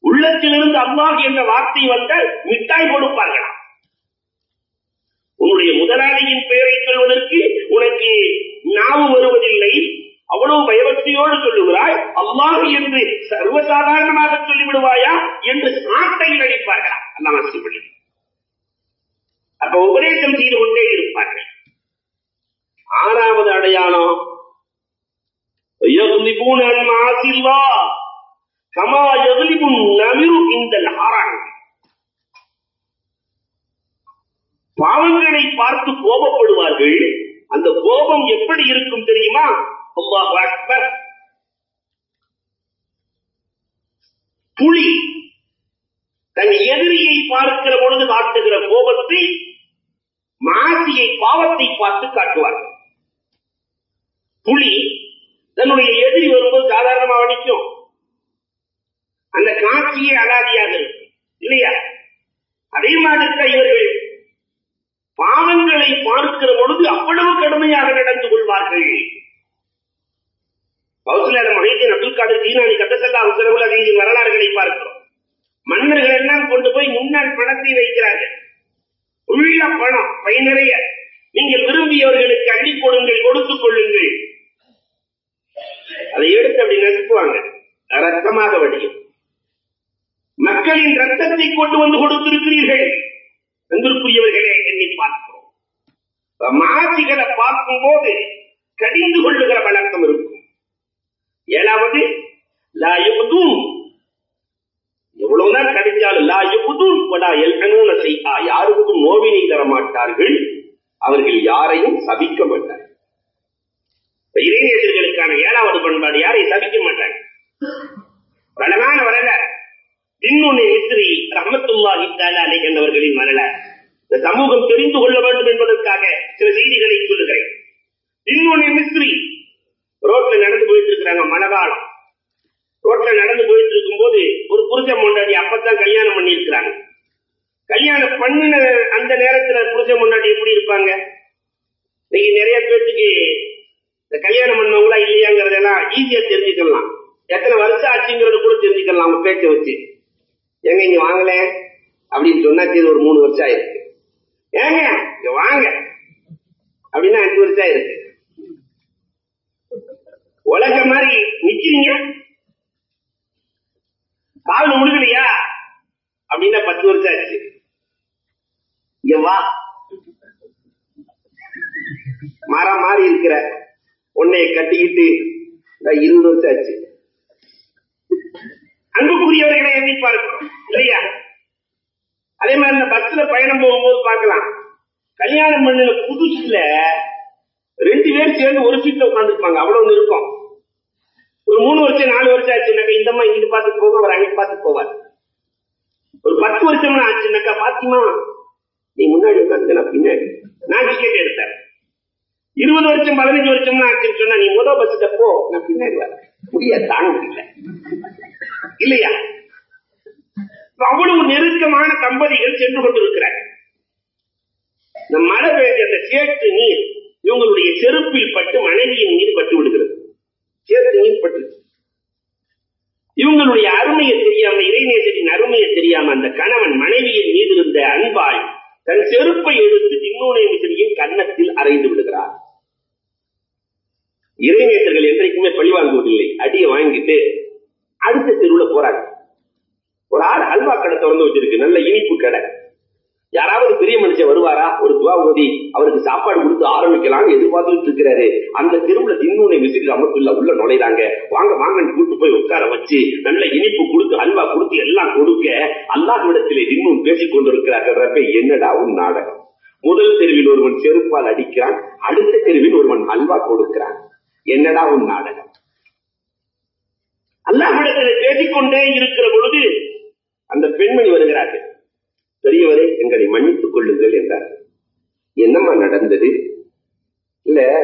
உள்ளத்திலிருந்து அல்லாஹ் என்ற வார்த்தை வந்தால் மிட்டாய் கொடுப்பார்களா? உன்னுடைய முதலாளியின் பெயரை சொல்வதற்கு உனக்கு நாவு வருவதில்லை. அவ்வளவு பயபக்தியோடு சொல்லுகிறாய் அல்லாஹ் என்று சர்வசாதாரணமாக சொல்லிவிடுவாயா? என்று சாட்டையில் அடிப்பார்களா? அல்லாஹ் சொல்லுங்கள் அப்ப உபதேசம் செய்து கொண்டே இருப்பார்கள். ஆறாவது அடையாளம் கமா எதிரிபும் நமிரு இந்த நாராயணன் பாவங்களை பார்த்து கோபப்படுவார்கள். அந்த கோபம் எப்படி இருக்கும் தெரியுமா? அல்லாஹ் புலி. தன் எதிரியை பார்க்கிற பொழுது காட்டுகிற கோபத்தை மாசியை பாவத்தை பார்த்து காட்டுவார். புலி தன்னுடைய எதிரி வரும்போது சாதாரணமாக நிற்கும். அந்த காட்சியே அலாதியாக இருக்கும் இல்லையா? அதே மாதிரி இவர்கள் பாவங்களை பார்க்கிற பொழுது அவ்வளவு கடுமையாக நடந்து கொள்வார்கள். பௌசலான மனைவி அப்துல் காதர் ஜீனானி கட்டசல்லா உத்தரவுல அதையின் வரலாறுகளை பார்க்கிறோம். மன்னர்கள் எல்லாம் கொண்டு போய் முன்னால் பணத்தை வைக்கிறார்கள். உள்ள பணம் பை நீங்கள் விரும்பியவர்களுக்கு அள்ளி கொடுங்கள் கொடுத்துக் கொள்ளுங்கள். அதை எடுத்து அப்படி நசுக்குவாங்க. ரத்தமாக வடியும். மக்களின் ரத்தத்தை கொண்டு வந்து கொடுத்திருக்கிறீர்கள். அன்பிற்குரியவர்களே எண்ணி பார்க்கிறோம். மாசிகளை பார்க்கும் போது கடிந்து கொள்ளுகிற வழக்கம் இருக்கும். ஏழாவது எவ்வளவுதான் கிடைச்சாலும் லா யுபுதும் வடா எல்கனூன செய்யா யாருக்கும் நோவினை தர மாட்டார்கள் அவர்கள் யாரையும் சபிக்க மாட்டார்கள். இளைஞர்களுக்கான ஏழாவது பண்பாடு யாரையும் சபிக்க மாட்டாங்க அழகான வரலாறு இன்னொன்னு மிஸ்ரி ரஹமத்துல்லாஹி தாலாலே என்பவர்களின் வரல. இந்த சமூகம் தெரிந்து கொள்ள வேண்டும் என்பதற்காக சில செய்திகளை சொல்லுகிறேன். இன்னொன்னு மிஸ்ரி ரோட்ல நடந்து போயிட்டு இருக்கிறாங்க மனதாளம் ரோட்ல நடந்து போயிட்டு இருக்கும் போது ஒரு புருஷ முன்னாடி அப்பதான் கல்யாணம் பண்ணி இருக்கிறாங்க கல்யாணம் பண்ணின அந்த நேரத்துல புருஷ முன்னாடி எப்படி இருப்பாங்க? இன்னைக்கு நிறைய பேர்த்துக்கு இந்த கல்யாணம் பண்ணவங்களா இல்லையாங்கிறதெல்லாம் ஈஸியா தெரிஞ்சுக்கலாம். எத்தனை வருஷம் ஆச்சுங்கிறத கூட தெரிஞ்சுக்கலாம் அவங்க பேச்சை வச்சு. எங்க இங்க வாங்கல? அப்படின்னு சொன்னா சரி ஒரு மூணு வருஷம் ஆயிருக்கு. ஏங்க இங்க வாங்க. அப்படின்னா அஞ்சு வருஷம் ஆயிருக்கு. உலக மாதிரி நிக்கிறீங்க? கால் முழுகலையா அப்படின்னா பத்து வருஷம் ஆச்சு. இங்க வா. மாறா மாறி இருக்கிற உன்னை கட்டிக்கிட்டு இருபது வருஷம் ஆச்சு. அன்புக்குரியவர்களை எண்ணி பார்க்கிறோம் இல்லையா? அதே மாதிரி இந்த பஸ்ல பயணம் போகும்போது பார்க்கலாம். கல்யாணம் பண்ணின புதுசுல ரெண்டு பேரும் சேர்ந்து ஒரு சீட்ல உட்காந்துருப்பாங்க அவ்வளவு இருக்கும் ஒரு மூணு வருஷம் நாலு வருஷம் ஆச்சுனாக்கா இந்த அம்மா இங்கிட்டு பார்த்து போக அவர் அங்கிட்டு பார்த்து போவார். ஒரு பத்து வருஷம் ஆச்சுனாக்கா பாத்திமா நீ முன்னாடி உட்காந்து நான் பின்னாடி. நான் டிக்கெட் எடுத்தேன். இருபது வருஷம் பதினஞ்சு வருஷம் ஆச்சுன்னு சொன்னா நீ முதல் பஸ் தப்போ நான் பின்னாடி வரேன். முடியாது தாங்க முடியல. இல்லையா? அவ்வளவு நெருக்கமான தம்பதிகள் சென்று கொண்டிருக்கிறார். இந்த மழை பெய்த அந்த சேற்று நீர் இவங்களுடைய செருப்பில் பட்டு மனைவியின் மீது பட்டு விடுகிறது சேற்று இவங்களுடைய அருமையை தெரியாம இறைநேசரின் அருமையை தெரியாம அந்த கணவன் மனைவியின் மீது இருந்த அன்பாய் தன் செருப்பை எடுத்து இன்னொரு மிசிறியின் கன்னத்தில் அரைந்து விடுகிறார். இறைநேசர்கள் என்றைக்குமே பழி வாங்குவதில்லை. அடியை வாங்கிட்டு அடுத்த தெருவுல போறாங்க. ஒரு ஆள் அல்வா கடை திறந்து வச்சிருக்கு. நல்ல இனிப்பு கடை. யாராவது பெரிய மனுஷன் வருவாரா? ஒரு துவா ஓதி அவருக்கு சாப்பாடு கொடுத்து ஆரம்பிக்கலாம்னு எதிர்பார்த்துட்டு இருக்கிறாரு. அந்த தெருவுல தின்னுனை விசிறி அமர்த்துள்ள உள்ள நுழைறாங்க வாங்க வாங்கன்னு கூட்டு போய் உட்கார வச்சு நல்ல இனிப்பு கொடுத்து அல்வா கொடுத்து எல்லாம் கொடுக்க அல்லாஹ்விடத்திலே இன்னும் பேசிக் கொண்டிருக்கிறார்கள் என்னடா உன் நாடகம்? முதல் தெருவில் ஒருவன் செருப்பால் அடிக்கிறான் அடுத்த தெருவில் ஒருவன் அல்வா கொடுக்கிறான். என்னடா உன் நாடகம்? அல்லாஹ்விடத்தில் பேசிக்கொண்டே இருக்கிற பொழுது அந்த பெண்மணி வருகிறார்கள். பெரியவரே எங்களை மன்னித்துக் கொள்ளுங்கள் என்றார். என்னம்மா நடந்தது? இல்ல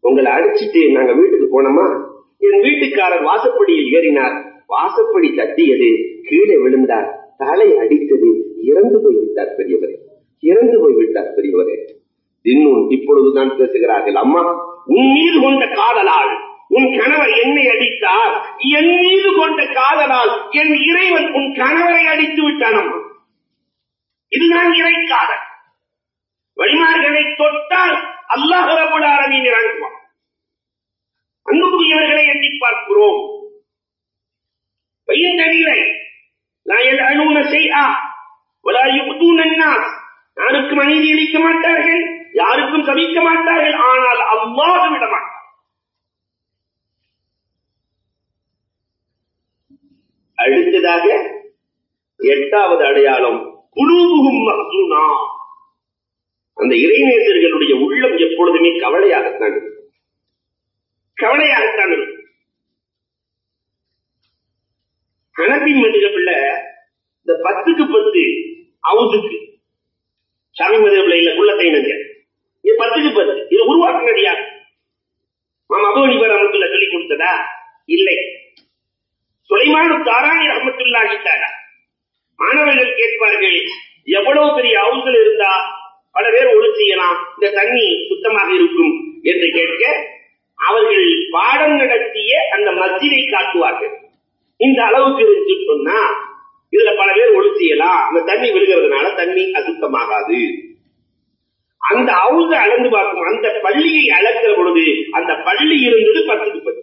உங்களை அடிச்சிட்டு நாங்க வீட்டுக்கு போனோமா? என் வீட்டுக்காரர் வாசப்படியில் ஏறினார். வாசப்படி தட்டியது கீழே விழுந்தார். தலை அடித்தது இறந்து போய்விட்டார் பெரியவரே. இறந்து போய்விட்டார் பெரியவரே. இன்னும் இப்பொழுதுதான் பேசுகிறார்கள். அம்மா உன் மீது கொண்ட காதலால் உன் கணவர் என்னை அடித்தார். என் மீது கொண்ட காதலால் என் இறைவன் உன் கணவரை அடித்து விட்டான் அம்மா இதுதான் இறைக்காதல் வழிமார்களை தொட்டால் அல்லாஹ் ரபுல் ஆலமீன் இறங்குவான் அன்புக்குரியவர்களை எண்ணி பார்க்கிறோம். பையன்களை லாயல் அழுவன செய்யா யாருக்கும் அநீதி இழிக்க மாட்டார்கள் யாருக்கும் சபிக்க மாட்டார்கள் ஆனால் அல்லாஹ் விட மாட்டார் அடுத்ததாக எட்டாவது அடையாளம். குலூபுகும் மஹ்சூனா. அந்த இறைநேசர்களுடைய உள்ளம் எப்பொழுதுமே கவலையாகத்தான் இருக்கும். கவலையாகத்தான் இருக்கும். கணபி மதுகப்புல இந்த பத்துக்கு பத்து அவுதுக்கு. சாமி மதுகப்புல இல்ல குள்ளத்தை நங்க இது பத்துக்கு பத்து. இது உருவாக்குனது யார் மாமா அபு ஹனீஃபா கொடுத்ததா? இல்லை. சுலைமான தாராணி ரஹமத்துல்லாஹி தாரா மாணவர்கள் கேட்பார்கள் எவ்வளவு பெரிய அவுங்கள் இருந்தா பல பேர் ஒழு செய்யலாம் இந்த தண்ணி சுத்தமாக இருக்கும் என்று கேட்க அவர்கள் பாடம் நடத்திய அந்த மத்தியை காட்டுவார்கள். இந்த அளவுக்கு இருந்து சொன்னா இதுல பல பேர் ஒளி செய்யலாம் அந்த தண்ணி விழுகிறதுனால தண்ணி அசுத்தமாகாது. அந்த அவுங்க அளந்து பார்க்கும் அந்த பள்ளியை அளக்கிற பொழுது அந்த பள்ளி இருந்தது பத்துக்கு பத்து.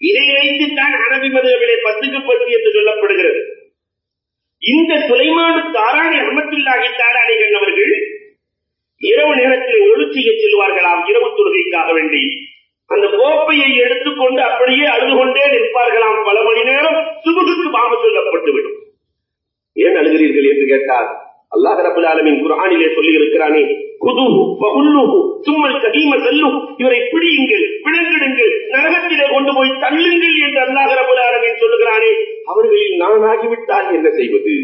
இதை வைத்துத்தான் அரபி மதுவிலே பத்துக்கு பத்து என்று சொல்ல இந்த சுலைமானு தாராணி அகமத்துல்லாஹி தாராணிகள் அவர்கள் இரவு நேரத்தில் ஒழு செய்ய செல்வார்களாம் இரவு தொழுகைக்காக வேண்டி. அந்த கோப்பையை எடுத்துக்கொண்டு அப்படியே அழுது கொண்டே நிற்பார்களாம். பல மணி நேரம் சுபுகுக்கு பாம சொல்லப்பட்டுவிடும். ஏன் அழுகிறீர்கள் என்று கேட்டார் அல்லாஹ் ரபுல் ஆலமின் குரானிலே சொல்லி இருக்கிறானே குதுஹு பகுல்லுஹு சும்மல் கதீம செல்லு இவரை பிடியுங்கள் பிணங்கிடுங்கள் நரகத்திலே கொண்டு போய் தள்ளுங்கள் என்று அல்லாஹ் ரபுல் ஆலமின் சொல்லுகிறானே. அவர்களில் நான் ஆகிவிட்டால் என்ன செய்வது?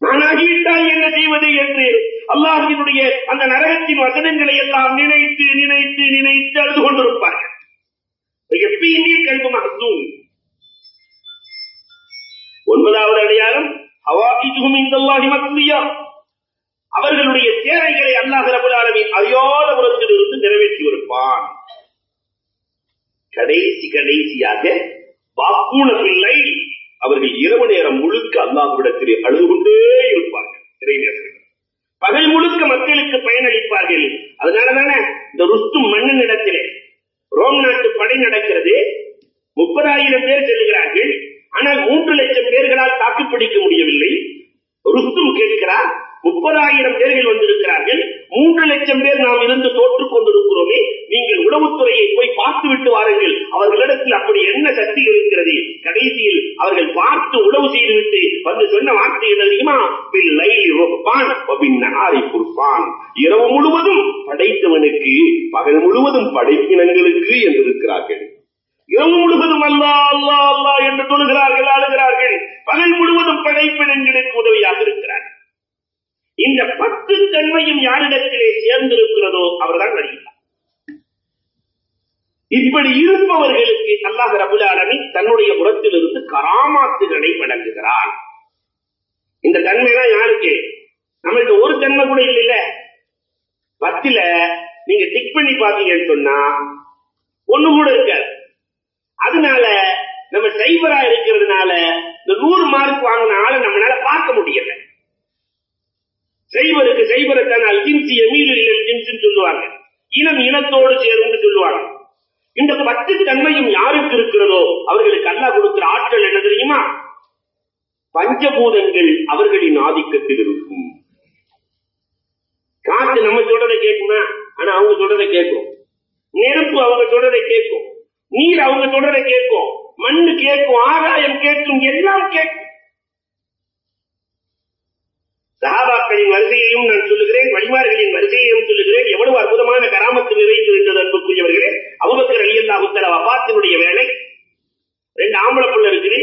நானாகிவிட்டால் என்ன செய்வது என்று அல்லாஹினுடைய அந்த நரகத்தின் வசனங்களை எல்லாம் நினைத்து நினைத்து நினைத்து அழுது கொண்டிருப்பார்கள். எப்பயுமே கல்வி மகத்துவம் ஒன்பதாவது அடையாளம் இந்த அல்லாஹி மக்லியா அவர்களுடைய தேவைகளை அல்லாஹ் ரபுல் ஆலமீன் அறியாத புறத்தில் இருந்து நிறைவேற்றி வருப்பான் கடைசி கடைசியாக வாக்குண பிள்ளை அவர்கள் இரவு நேரம் முழுக்க அல்லாஹுவிடத்திலே அழுது கொண்டே இருப்பார்கள். இறைநேசர்கள் பகல் முழுக்க மக்களுக்கு பயனளிப்பார்கள். அதனாலதானே இந்த ருஸ்தும் மண்ணின் இடத்திலே ரோம் நாட்டு படை நடக்கிறது. முப்பதாயிரம் பேர் செல்லுகிறார்கள். ஆனால் மூன்று லட்சம் பேர்களால் தாக்குப்பிடிக்க முடியவில்லை. ருஸ்தும் கேட்கிறார் முப்பதாயிரம் பேர்கள் வந்திருக்கிறார்கள். மூன்று லட்சம் பேர் நாம் இருந்து தோற்றுக் கொண்டிருக்கிறோமே நீங்கள் உளவுத்துறையை போய் பார்த்து விட்டு வாருங்கள். அவர்களிடத்தில் அப்படி என்ன சக்தி அவர்கள் பார்த்து உழவு செய்துவிட்டு வந்து சொன்ன வார்த்தை என்ன தெரியுமா? நகாரி இரவு முழுவதும் படைத்தவன் பகல் முழுவதும் படைப்பினங்களுக்கு என்று இருக்கிறார்கள் இரவு முழுவதும் அல்லா அல்லா அல்லா என்று தொழுகிறார்கள் ஆளுகிறார்கள் பகல் முழுவதும் படைப்பினங்களுக்கு உதவியாக இருக்கிறார்கள் இந்த பத்து தன்மையும் யாரிடத்திலே சேர்ந்திருக்கிறதோ அவர்தான் வருகிறார் இப்படி இருப்பவர்களுக்கு அல்லாஹ் ரபுல் ஆலமின் தன்னுடைய புறத்திலிருந்து கராமாத்துகளை வழங்குகிறார் இந்த தன்மைதான் யாருக்கு நம்மள்ட்ட ஒரு தன்மை கூட இல்லைல்ல பத்துல நீங்க டிக் பண்ணி பாத்தீங்கன்னு சொன்னா ஒண்ணு கூட இருக்காது அதனால நம்ம சைபரா இருக்கிறதுனால இந்த நூறு மார்க் வாங்கின ஆளை நம்மளால பார்க்க முடியல செய்வருக்கு செய்வரத்தானால் ஜின்சி எமீது ஜின்ஸ் சொல்லுவாங்க இனம் இனத்தோடு சேரும்னு சொல்லுவாங்க இந்த பத்து தன்மையும் யாருக்கு இருக்கிறதோ அவர்களுக்கு அல்லாஹ் கொடுக்கிற ஆற்றல் என்ன தெரியுமா பஞ்சபூதங்கள் அவர்களின் ஆதிக்கத்தில் இருக்கும் காற்று நம்ம சொல்றதை கேட்குமா ஆனா அவங்க சொல்றதை கேட்கும் நெருப்பு அவங்க சொல்றதை கேட்கும் நீர் அவங்க சொல்றதை கேட்கும் மண்ணு கேட்கும் ஆகாயம் கேட்கும் எல்லாம் கேட்கும் சஹாபாக்களின் வரிசையையும் நான் சொல்லுகிறேன் வழிமார்களின் வரிசையையும் சொல்லுகிறேன் எவ்வளவு அற்புதமான கராமத்து நிறைந்து இருந்தது அன்புக்குரியவர்களே அபுபக்கர் அலி அல்லா உத்தர வபாத்தினுடைய வேலை ரெண்டு ஆம்பளை புள்ள இருக்குது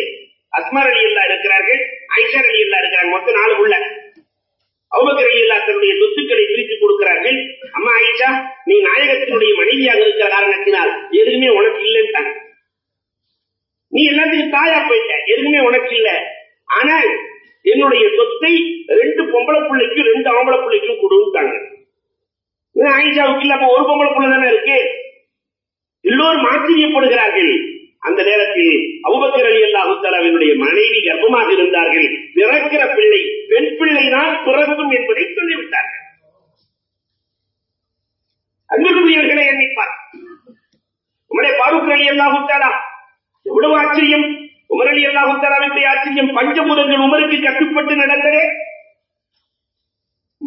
அஸ்மர் அலி அல்லா இருக்கிறார்கள் ஐஷர் அலி அல்லா இருக்கிறாங்க மொத்தம் நாலு புள்ள அபுபக்கர் தன்னுடைய சொத்துக்களை பிரித்து கொடுக்கிறார்கள். அம்மா ஆயிஷா நீ நாயகத்தினுடைய மனைவியாக இருக்கிற காரணத்தினால் எதுவுமே உனக்கு இல்லைன்ட்டாங்க. நீ எல்லாத்தையும் தாயா போயிட்ட எதுவுமே உனக்கு இல்ல. ஆனால் என்னுடைய சொத்தை ரெண்டு பொம்பளை பிள்ளைக்கும் ரெண்டு ஆம்பளை பிள்ளைக்கும் கொடுத்தாங்க ஆயிஷாவுக்கு இல்ல? ஒரு பொம்பளை பிள்ளை தானே இருக்கு? எல்லோரும் ஆச்சரியப்படுகிறார்கள் அந்த நேரத்தில் அவுபக்கரலி அலி அல்லாஹு தலாவினுடைய மனைவி கர்ப்பமாக இருந்தார்கள். பிறக்கிற பிள்ளை பெண் பிள்ளை தான் பிறக்கும் என்பதை சொல்லிவிட்டார்கள். அன்புக்குரியவர்களை எண்ணிப்பார். உங்களுடைய பாரூக் அலி அல்லாஹு தாலா எவ்வளவு ஆச்சரியம். உமர் அலி அல்லாஹு ஆச்சரியம். பஞ்சபூதங்கள் உமருக்கு கட்டுப்பட்டு நடந்ததே.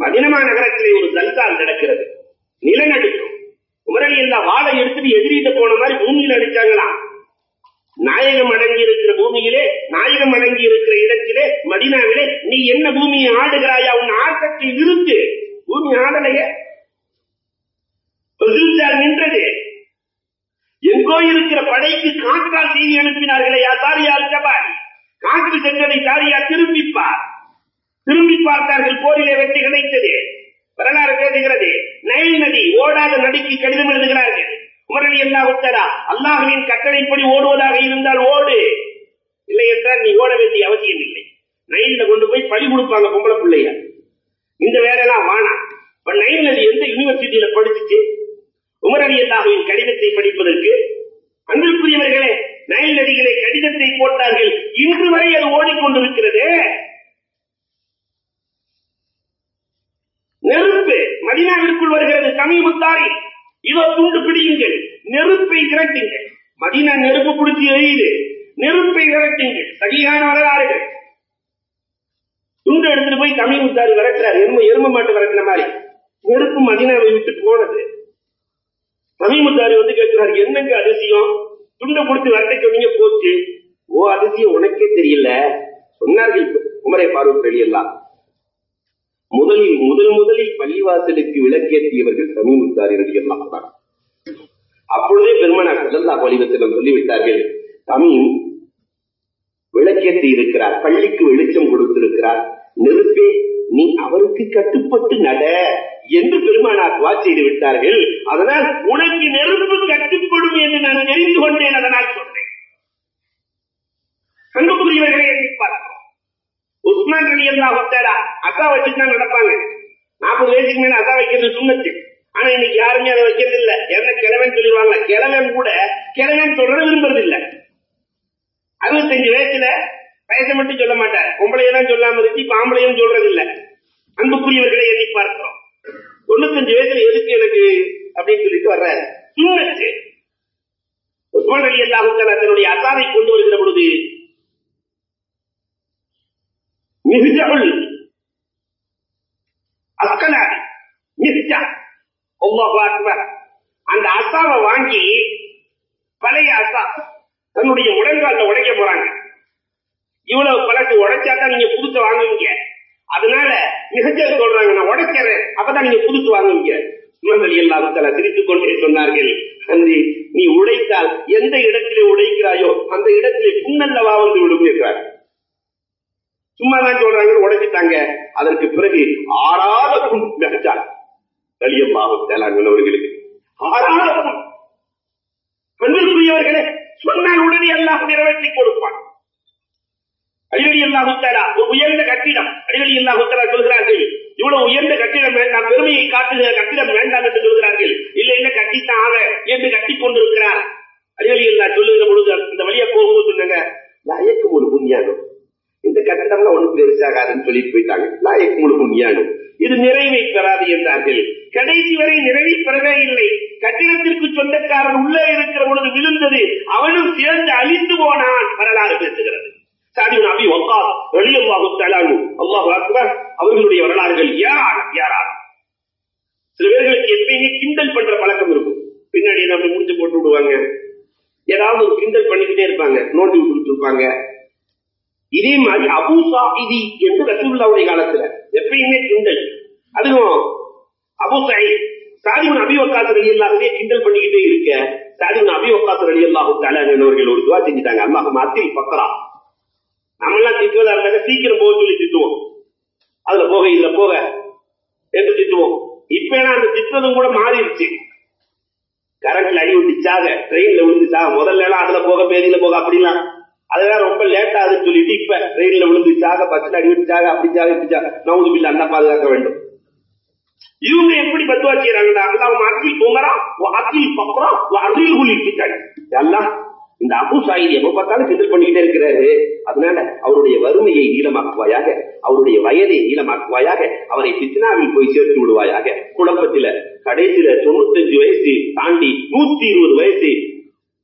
மதினமா நகரத்திலே ஒரு ஜல்சால் நடக்கிறது. நிலநடுக்கம். உமரலி எல்லாம் அல்லா வாழை எடுத்துட்டு எதிரிட்டு போன மாதிரி பூமியில அடிச்சாங்களாம். நாயகம் அடங்கி இருக்கிற பூமியிலே நாயகம் அடங்கி இருக்கிற இடத்திலே மதினாவிலே நீ என்ன பூமியை ஆடுகிறாயா? உன் ஆட்டத்தை நிறுத்து பூமி ஆடலையே. நின்றது. எங்கோ இருக்கிற படைக்கு காற்றால் செய்தி அனுப்பினார்களே யாத்தாரியால் ஜபாரி காற்று சென்றதை தாரியா திரும்பிப்பார். திரும்பி பார்த்தார்கள் போரிலே வெற்றி கிடைத்தது. வரலாறு பேசுகிறது. நைல் நதி ஓடாத நதிக்கு கடிதம் எழுதுகிறார்கள். உமரணி அல்லா உத்தரா? அல்லாஹுவின் கட்டளைப்படி ஓடுவதாக இருந்தால் ஓடு. இல்லை என்றால் நீ ஓட வேண்டிய அவசியம் இல்லை. ரயில்ல கொண்டு போய் பழி கொடுப்பாங்க பொம்பளை பிள்ளைய. இந்த வேலைலாம் வானா இப்ப நைன்ல நதி எந்த யூனிவர்சிட்டியில படிச்சுச்சு உமரணி அல்லாஹுவின் கடிதத்தை படிப்பதற்கு கட்டிடத்தை போட்டார்கள். இன்று வரை அது ஓடிக்கொண்டிருக்கிறது. நெருப்பு மதினாவிற்குள் வருகிறது சமீபத்தாரி இதோ துண்டு பிடியுங்கள் நெருப்பை விரட்டுங்கள். மதினா நெருப்பு பிடிச்சி எரியுது. நெருப்பை விரட்டுங்கள். சரியான வரலாறுகள். துண்டு எடுத்துட்டு போய் தமிழ் தமிழ்த்தாரு விரட்டுறாரு. எரும எரும மாட்டு விரட்டின மாதிரி. நெருப்பு மதினாவை விட்டு போனது. தமிழ் தமிழ்முத்தாரி வந்து கேட்கிறாரு என்னங்க அதிசயம்? துண்டை பிடிச்சி விரட்ட சொன்னீங்க போச்சு. ஓ அதிசயம் உனக்கே தெரியல. சொன்னார்கள் குமரை பார்வை வெளியெல்லாம். முதலில் முதல் முதலில் பள்ளிவாசலுக்கு விளக்கேற்றியவர்கள் தமிழ்முத்தாரி எல்லாம் தான் அப்பொழுதே பெருமனார் செல்லல்லா வலிவத்திடம் சொல்லிவிட்டார்கள் தமிழ் விளக்கேற்றி இருக்கிறார் பள்ளிக்கு வெளிச்சம் கொடுத்திருக்கிறார் நெருப்பே நீ அவருக்கு கட்டுப்பட்டு நட என்று பெருமானார் துவா செய்து விட்டார்கள். அதனால் உனக்கு நெருப்பு கட்டுப்படும் என்று நான் தெரிந்து கொண்டேன் அதனால் சொன்னேன். அன்புக்குரியவர்களை பார்க்கிறோம். உஸ்மான் அலி அல்லா ஒத்தரா அசா வச்சுட்டு நடப்பாங்க. நாற்பது வயசுக்கு மேல அசா வைக்கிறது சுண்ணத்து. ஆனா இன்னைக்கு யாருமே அதை வைக்கிறது இல்ல என்ன கிழவன் சொல்லிடுவாங்க. கிழவன் கூட கிழவன் தொடர விரும்புறது இல்ல அறுபத்தஞ்சு வயசுல வயசை மட்டும் சொல்ல மாட்டார். பொம்பளையெல்லாம் சொல்லாம இருக்கு இப்ப ஆம்பளையும் சொல்றது இல்ல அன்புக்குரியவர்களை எண்ணி பார்க்கிறோம். தொண்ணூத்தஞ்சு வயசுல எதுக்கு எனக்கு அப்படின்னு சொல்லிட்டு வர்றாரு. சுண்ணத்து உஸ்மான் அலி அல்லாஹுத்தாலா தன்னுடைய அசாதை கொண்டு வருகிற பொழுது மிகுஜகுல் அஸ்கலாரி மிஸ்ஜா அல்லாஹ் அக்பர் அந்த அசாவை வாங்கி பழைய அசா தன்னுடைய முழங்கால உடைக்க போறாங்க. இவ்வளவு பழசு உடைச்சா தான் நீங்க புதுசு வாங்குவீங்க. அதனால மிகச்சல் சொல்றாங்க நான் உடைக்கிறேன் அப்பதான் நீங்க புதுசு வாங்குவீங்க. சுமந்தலி தலை சிரித்துக் கொண்டே சொன்னார்கள் நன்றி நீ உடைத்தால் எந்த இடத்திலே உடைக்கிறாயோ அந்த இடத்திலே புண்ணல்லவா வந்து விடும் என்றார். சும்மா தான் சொல்றாங்க உடைச்சிட்டாங்க. அதற்கு பிறகு ஆறாத புண் மிகச்சார் கலியம்மாவும் தேலாங்கவர்களுக்கு ஆறாத புண் சொன்னால் உடனே எல்லாம் நிறைவேற்றி கொடுப்பான். அடிவடி அல்லாஹுத்தாரா ஒரு உயர்ந்த கட்டிடம். அடிவடி அல்லாஹுத்தாரா சொல்கிறார்கள் இவ்வளவு உயர்ந்த கட்டிடம் வேண்டாம் பெருமையை காட்டுகிற கட்டிடம் வேண்டாம் என்று சொல்கிறார்கள். இல்லை என்ன கட்டித்தான் ஆக என்று கட்டி கொண்டிருக்கிறார். அடிவெளி இல்லா சொல்லுகிற பொழுது அந்த வழியா போகும்போது சொன்னாங்க லாயக்கு ஒரு புண்ணியானம் இந்த கட்டிடம்லாம் ஒன்றும் பெருசாகாதுன்னு சொல்லிட்டு போயிட்டாங்க. லாயக்கு ஒரு புண்ணியானம் இது நிறைவை பெறாது என்றார்கள். கடைசி வரை நிறைவை பெறவே இல்லை. கட்டிடத்திற்கு சொந்தக்காரன் உள்ளே இருக்கிற பொழுது விழுந்தது. அவனும் சேர்ந்து அழிந்து போனான். வரலாறு பேசுகிறது. சாதிவன் அபி ஒக்காஸ் வெளியல்லாஹு தலானு அல்லாஹ் அக்பர் அவர்களுடைய வரலாறுகள் ஏராளம் யாரா சில பேர்களுக்கு எப்பயுமே கிண்டல் பண்ற பழக்கம் இருக்கும். பின்னாடி நம்ம முடிச்சு போட்டு விடுவாங்க? ஏதாவது ஒரு கிண்டல் பண்ணிக்கிட்டே இருப்பாங்க. நோண்டி விட்டு இருப்பாங்க. இதே மாதிரி அபு சாஹிதி என்று ரசூல்லாவுடைய காலத்துல எப்பயுமே கிண்டல். அபு சாஹித் அபி வக்காசர் அலி அல்லாஹே கிண்டல் பண்ணிக்கிட்டே இருக்க. சாதிவன் அபி வக்காசர் அலி அல்லாஹு தலைவர்கள் ஒரு துவா செஞ்சுட்டாங்க. அல்லாஹ் மாத்தி பக்கரா நம்ம எல்லாம் திட்டுவதா இருந்தாக்க சீக்கிரம் போக சொல்லி திட்டுவோம். அதுல போக இதுல போக என்று திட்டுவோம். இப்ப எல்லாம் அந்த திட்டுறதும் கூட மாறிடுச்சு. கரண்ட்ல அடி விட்டுச்சாக ட்ரெயின்ல விழுந்துச்சாக முதல்ல எல்லாம் அதுல போக பேதியில போக அப்படிலாம். அதெல்லாம் ரொம்ப லேட் ஆகுதுன்னு சொல்லிட்டு இப்ப ட்ரெயின்ல விழுந்துச்சாக பஸ்ல அடி விட்டுச்சாக அப்படிச்சாக இப்படிச்சாக நவுது பில்ல அந்த பாதுகாக்க வேண்டும். இவங்க எப்படி பத்துவா செய்யறாங்கன்னா அல்லாஹ் எல்லாம் இந்த அபு சாயித் எப்ப பார்த்தாலும் கிண்டல் பண்ணிக்கிட்டே இருக்கிறாரு. அதனால அவருடைய வறுமையை நீளமாக்குவாயாக அவருடைய வயதை நீளமாக்குவாயாக அவரை பித்னாவில் போய் சேர்த்து விடுவாயாக. குழப்பத்தில கடைசியில தொண்ணூத்தஞ்சு வயசு தாண்டி நூத்தி இருபது வயசு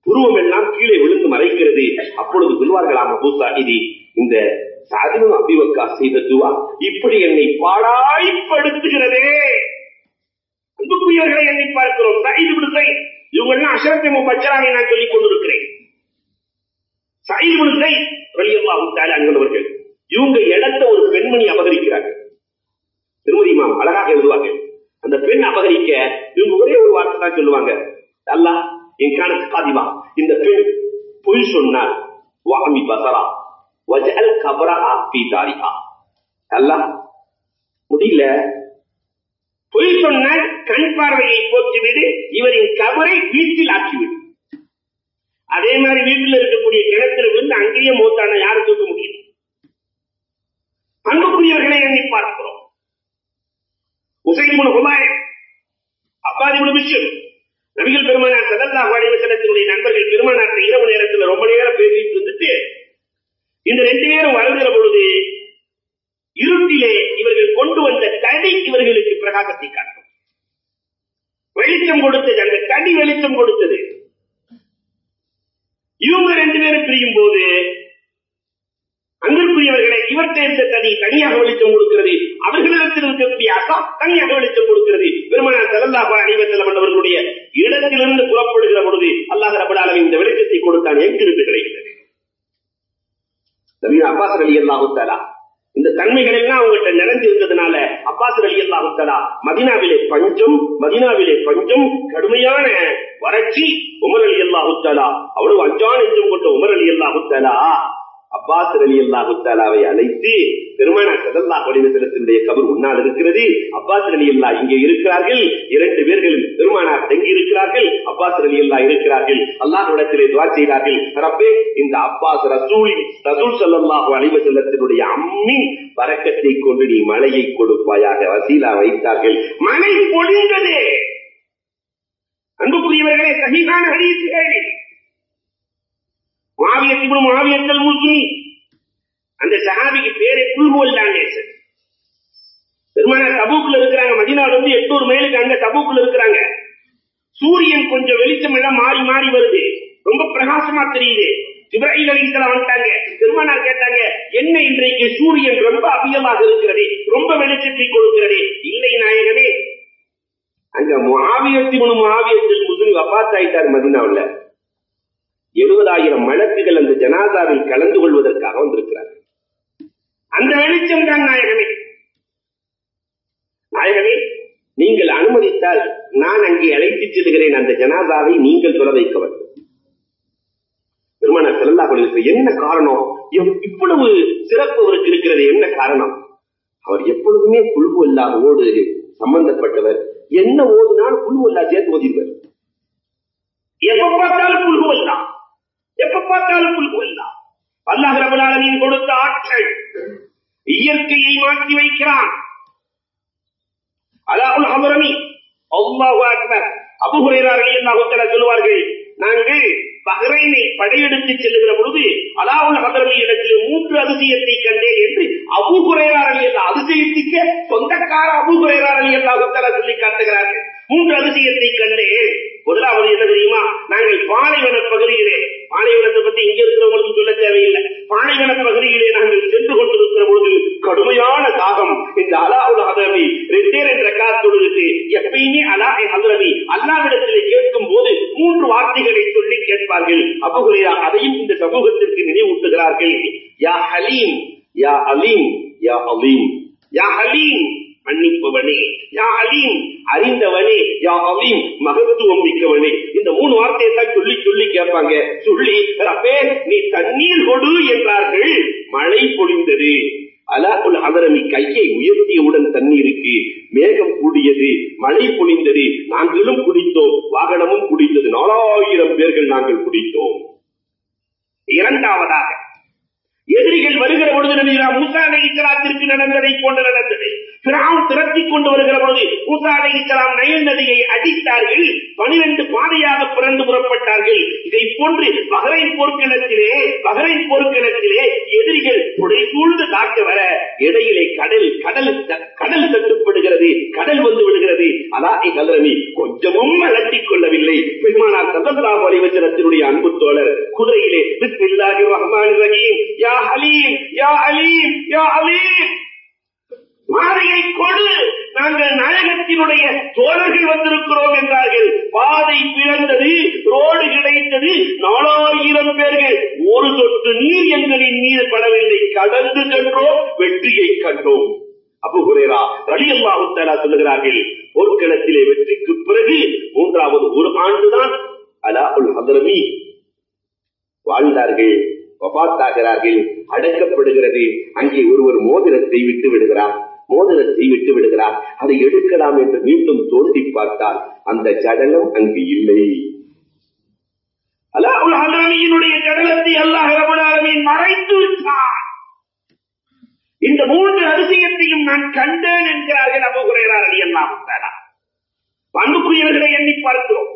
உருவம் எல்லாம் கீழே விழுந்து மறைக்கிறது. அப்பொழுது சொல்வார்களாம் அபு சாயிதி இந்த சாதினும் அபிவக்கா செய்த துவா இப்படி என்னை பாடாய்ப்படுத்துகிறதே. அன்புக்குரியவர்களை என்னை பார்க்கிறோம். சைது விடுசை இவங்க எல்லாம் அசரத்தை பச்சராக நான் சொல்லிக் கொண்டிருக்கிறேன். சைது விடுசை ரலியல்லாஹு தஆலா அன்பவர்கள் இவங்க இடத்த ஒரு பெண்மணி அபகரிக்கிறார்கள் திருமதி மாம் அழகாக எழுதுவாங்க. அந்த பெண் அபகரிக்க இவங்க ஒரே ஒரு வார்த்தை தான் சொல்லுவாங்க. அல்லாஹ் என் கணக்கு காதிவா இந்த பெண் பொய் சொன்னால் வாமி பசரா வஜல் கபரஹா ஆப்பி தாரிகா நல்லா முடியல. பொய் சொன்னால் கண் பார்வையை போக்கிவிடு இவரின் கபரை வீட்டில் ஆக்கிவிடு. அதே மாதிரி வீட்டில் இருக்கக்கூடிய கிணத்துல விழுந்து அங்கேயே மூத்தான யாரும் தூக்க முடியும்? அன்புக்குரியவர்களை எண்ணி பார்க்கிறோம். உசைமுன் ஹுமாய் அப்பாதிமுன் விஷயம் நபிகள் பெருமானார் சதல்லா வடிவசனத்தினுடைய நண்பர்கள் பெருமானார் இரவு நேரத்தில் ரொம்ப நேரம் பேசிட்டு இருந்து விட்டுவிட்டு இந்த ரெண்டு பேரும் வருகிற பொழுது இருட்டிலே இவர்கள் கொண்டு வந்த தடி இவர்களுக்கு பிரகாசத்தை காட்டும் வெளிச்சம் கொடுத்தது அந்த தடி வெளிச்சம் கொடுத்தது இவங்க ரெண்டு பேரும் பிரியும் போது அங்கிருக்குரியவர்களை இவர்கிட்ட இருந்த தனி தனியாக வெளிச்சம் கொடுக்கிறது அவர்களிடத்தில் இருக்கக்கூடிய அசா தனியாக வெளிச்சம் கொடுக்கிறது பெருமானார் செல்லல்லாஹா அணிவசலம் அவர்களுடைய இடத்திலிருந்து புறப்படுகிற பொழுது அல்லாஹ் ரபுல்லாலும் இந்த வெளிச்சத்தை கொடுத்தான் எங்கிருந்து கிடைக்கிறது நவீன அப்பாஸ் அலி அல்லாஹுத்தாலா இந்த தன்மைகள் எல்லாம் அவங்ககிட்ட நிறைஞ்சிருந்ததுனால அப்பாஸ் அலி அல்லாஹுத்தாலா மதினாவிலே பஞ்சம் மதினாவிலே பஞ்சம் கடுமையான வறட்சி உமர் அலி அல்லாஹுத்தாலா அவ்வளவு அஞ்சான் நெஞ்சம் கொண்ட உமர் அலி அல்லாஹுத்தாலா அப்பாஸ் அலி அல்லாஹுத்தாலாவை அழைத்து பெருமானா சதல்லா வடிவத்தினுடைய கபர் உன்னால் இருக்கிறது. அப்பாஸ் அலி அல்லா இங்கே இருக்கிறார்கள். இரண்டு பேர்களும் பெருமானார் தங்கி இருக்கிறார்கள் அப்பாஸ் அலி அல்லா செய்தார்கள். அல்லாஹ்விடத்திலே துவா செய்தார்கள். ரப்பே இந்த அப்பாஸ் ரசூலின் ரசூல் சல்லல்லாஹு அலைவ செல்லத்தினுடைய அம்மி பறக்கத்தை கொண்டு நீ மழையை கொடுப்பாயாக. வசீலா வைத்தார்கள். மழை பொழிந்ததே. அன்புக்குரியவர்களே சகிதான ஹரீசுகள் மாவியத்திலும் மாவியத்தல் முஸ்லி அந்த சஹாபிக்கு பேரே சார் பெருமான தபூக்குல இருக்கிறாங்க. மதினால இருந்து எட்நூறு மைலுக்கு அங்க தபூக்குல இருக்கிறாங்க. சூரியன் கொஞ்சம் வெளிச்சம் எல்லாம் மாறி மாறி வருது. ரொம்ப பிரகாசமா தெரியுது. இப்ராஹிம் அலிஸ்லாம் வந்துட்டாங்க. பெருமானார் கேட்டாங்க என்ன இன்றைக்கு சூரியன் ரொம்ப அதிகமாக இருக்கிறது? ரொம்ப வெளிச்சத்தை கொடுக்கிறது? இல்லை நாயகனே. அங்க மாவியத்தி மூணு மாவியத்தில் முஸ்லிம் வபாத்தாயிட்டார் மதினாவில். எழுபதாயிரம் மலக்குகள் அந்த ஜனாதாவில் கலந்து கொள்வதற்காக வந்திருக்கிறார் அந்த வெளிச்சம் தான் நாயகனே. நாயகனே நீங்கள் அனுமதித்தால் நான் அங்கே அழைத்துச் செல்கிறேன் அந்த ஜனாதாவை நீங்கள் சொல்ல வைக்க வேண்டும் திருமண செல்லா என்ன காரணம்? இவ்வளவு சிறப்பு அவருக்கு இருக்கிறது என்ன காரணம்? அவர் எப்பொழுதுமே குழுவு அல்லாவோடு சம்பந்தப்பட்டவர். என்ன ஓதுனாலும் குழுவு அல்லா சேர்த்து ஓதிடுவர். எப்ப பார்த்தாலும் குழுவு அல்லா எப்ப பார்த்தாலும் புல்குவல்லா அல்லாஹ்? ரபுலாலமின் கொடுத்த ஆற்றல் இயற்கையை மாற்றி வைக்கிறான். அலாஹுல் ஹமரமி சொல்லுவார்கள் நாங்கள் பஹ்ரைனை படையெடுத்து செல்லுகிற பொழுது அலாவுல் ஹதரமி இடத்தில் மூன்று அதிசயத்தை கண்டேன் என்று அபு குறையார் அலி அல்லா அதிசயத்துக்கு சொந்தக்கார அபு குறையார் அலி சொல்லி காட்டுகிறார்கள். மூன்று அதிசயத்தை கண்டேன். முதலாவது என்ன தெரியுமா? நாங்கள் பாலைவன பகுதியிலே பாலைவனத்தை பத்தி இங்க இருக்கிறவங்களுக்கு சொல்ல தேவையில்லை. பாலைவன பகுதியிலே நாங்கள் சென்று கொண்டிருக்கிற பொழுது கடுமையான தாகம். இந்த அலாவுல் ஹதரவி ரெண்டே ரெண்டு காத்தொழுது எப்பயுமே அலா ஹதரவி அல்லாவிடத்திலே கேட்கும் போது மூன்று வார்த்தைகளை சொல்லி கேட்பார்கள். அபுகுரையா அதையும் இந்த சமூகத்திற்கு நினைவூட்டுகிறார்கள். யா ஹலீம் யா அலீம் யா அலீம். யா ஹலீம். மன்னிப்பவனே யா அலீம் அறிந்தவனே யா அலீம் மகத்துவம் மிக்கவனே. இந்த மூணு வார்த்தையை தான் சொல்லி சொல்லி கேட்பாங்க. சொல்லி ரப்பே நீ தண்ணீர் கொடு என்றார்கள். மழை பொழிந்தது. அலாக்குல் அதரமி கையை உயர்த்தியவுடன் தண்ணீருக்கு மேகம் கூடியது. மழை பொழிந்தது. நாங்களும் குடித்தோம். வாகனமும் குடித்தது. நாலாயிரம் பேர்கள் நாங்கள் குடித்தோம். இரண்டாவதாக எதிரிகள் வருகிற பொழுது நபிகளா மூசா அலை நடந்ததை போன்று நடந்தது. பிராவுன் திரட்டி கொண்டு வருகிற பொழுது மூசா அலை இஸ்லாம் நயல் நதியை அடித்தார்கள். பனிரெண்டு பாதையாக பிறந்து புறப்பட்டார்கள். இதை போன்று பகரை போர்க்களத்திலே பகரை போர்க்களத்திலே எதிரிகள் புடைசூழ்ந்து தாக்க வர இடையிலே கடல் கடல் கடல் தட்டுப்படுகிறது கடல் வந்து விடுகிறது. அலாஹி கலரமி கொஞ்சமும் அலட்டிக் கொள்ளவில்லை. பெருமானார் சல்லல்லாஹு அலைஹி வஸல்லத்தினுடைய அன்பு தோழர் குதிரையிலே பிஸ்மில்லாஹிர் ரஹ்மானிர் ரஹீம் யா அலீம் யா அலீம் யா அலீம் பாதையை கொடு நாங்கள் நாயகத்தினுடைய தோழர்கள் வந்திருக்கிறோம் என்றார்கள். பாதை பிறந்தது ரோடு கிடைத்தது நாலாயிரம் பேர்கள். ஒரு சொட்டு நீர் எங்களின் நீர் படவில்லை. கடந்து சென்றோம் வெற்றியை கண்டோம். அபு குரேரா ரலி அல்லாஹுத்தாலா சொல்லுகிறார்கள் போர்க்களத்திலே வெற்றிக்கு பிறகு மூன்றாவது ஒரு ஆண்டுதான் அலா உல் ஹதரமி. வாழ்ந்தார்கள் வபாத்தாகிறார்கள் அடக்கப்படுகிறது. அங்கே ஒருவர் மோதிரத்தை விட்டு விடுகிறார். மோதிரத்தை விட்டு விடுகிறார் அதை எடுக்கலாம் என்று மீண்டும் தோண்டி பார்த்தால் அந்த சடலம் அங்கு இல்லை. அல்லாஹுல் ஹதரமியினுடைய ஜடலத்தை அல்லாஹ் ரபுல் மறைத்து விட்டார் இந்த மூன்று அதிசயத்தையும் நான் கண்டேன் என்கிறார்கள் அபு குறைகிறார் அலி அல்லாஹ் அன்புக்குரியவர்களை எண்ணி பார்க்கிறோம்.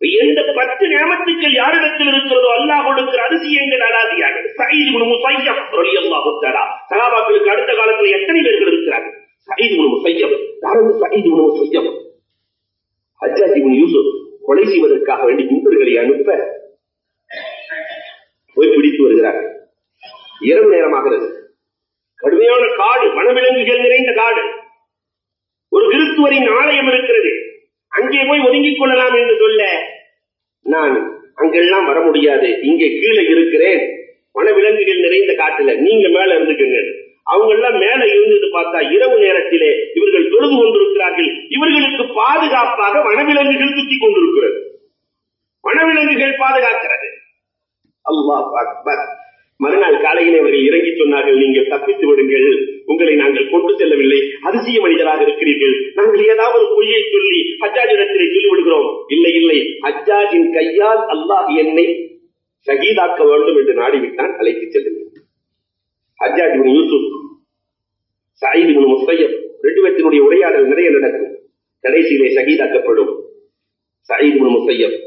எந்த பத்து நியமத்துக்கள் யாரிடத்தில் இருக்கிறதோ அல்லாஹ் கொடுக்கிற அதிசயங்கள் அலாதியாக சயீது இப்னு முஸய்யப் ரலியல்லாஹு தஆலா. சஹாபாக்களுக்கு அடுத்த காலத்தில் எத்தனை பேர்கள் இருக்கிறார்கள்? சயீது உணவு முஸய்யப் யாரும் சயீது உணவு முஸய்யப் ஹஜ்ஜாஜ் இப்னு யூசுப் கொலை செய்வதற்காக வேண்டி குண்டர்களை அனுப்ப போய் பிடித்து வருகிறார்கள். இரவு நேரமாகிறது. கடுமையான காடு வனவிலங்குகள் நிறைந்த காடு. ஒரு கிறிஸ்துவரின் ஆலயம் இருக்கிறது. அங்கே போய் ஒதுங்கிக் கொள்ளலாம் என்று சொல்ல நான் அங்கெல்லாம் வர முடியாது. இங்கே கீழே இருக்கிறேன். வனவிலங்குகள் நிறைந்த காட்டுல நீங்க மேல இருந்துக்கங்க அவங்க எல்லாம் மேல இருந்தது பார்த்தா இரவு நேரத்திலே இவர்கள் தொழுது கொண்டிருக்கிறார்கள். இவர்களுக்கு பாதுகாப்பாக வனவிலங்குகள் சுத்தி கொண்டிருக்கிறது. வனவிலங்குகள் பாதுகாக்கிறது. அல்லாஹ் அக்பர். மறுநாள் காலையில் அவர்கள் இறங்கி சொன்னார்கள் நீங்கள் தப்பித்து விடுங்கள். உங்களை நாங்கள் கொண்டு செல்லவில்லை. அதிசய மனிதராக இருக்கிறீர்கள். நாங்கள் ஏதாவது பொய்யை சொல்லி ஹஜ்ஜாஜிடத்திலே சொல்லி விடுகிறோம் இல்லை இல்லை. ஹஜ்ஜாஜின் கையால் அல்லாஹ் என்னை ஷகீதாக்க வேண்டும் என்று நாடிவிட்டான். அழைத்து செல்லுங்கள். ஹஜ்ஜாஜ் யூசுப் சயீத் முஸ்தையப் ரெண்டு பேர்த்தினுடைய உரையாடல் நிறைய நடக்கும். கடைசியிலே ஷகீதாக்கப்படும் சயீத் முஸ்தையப்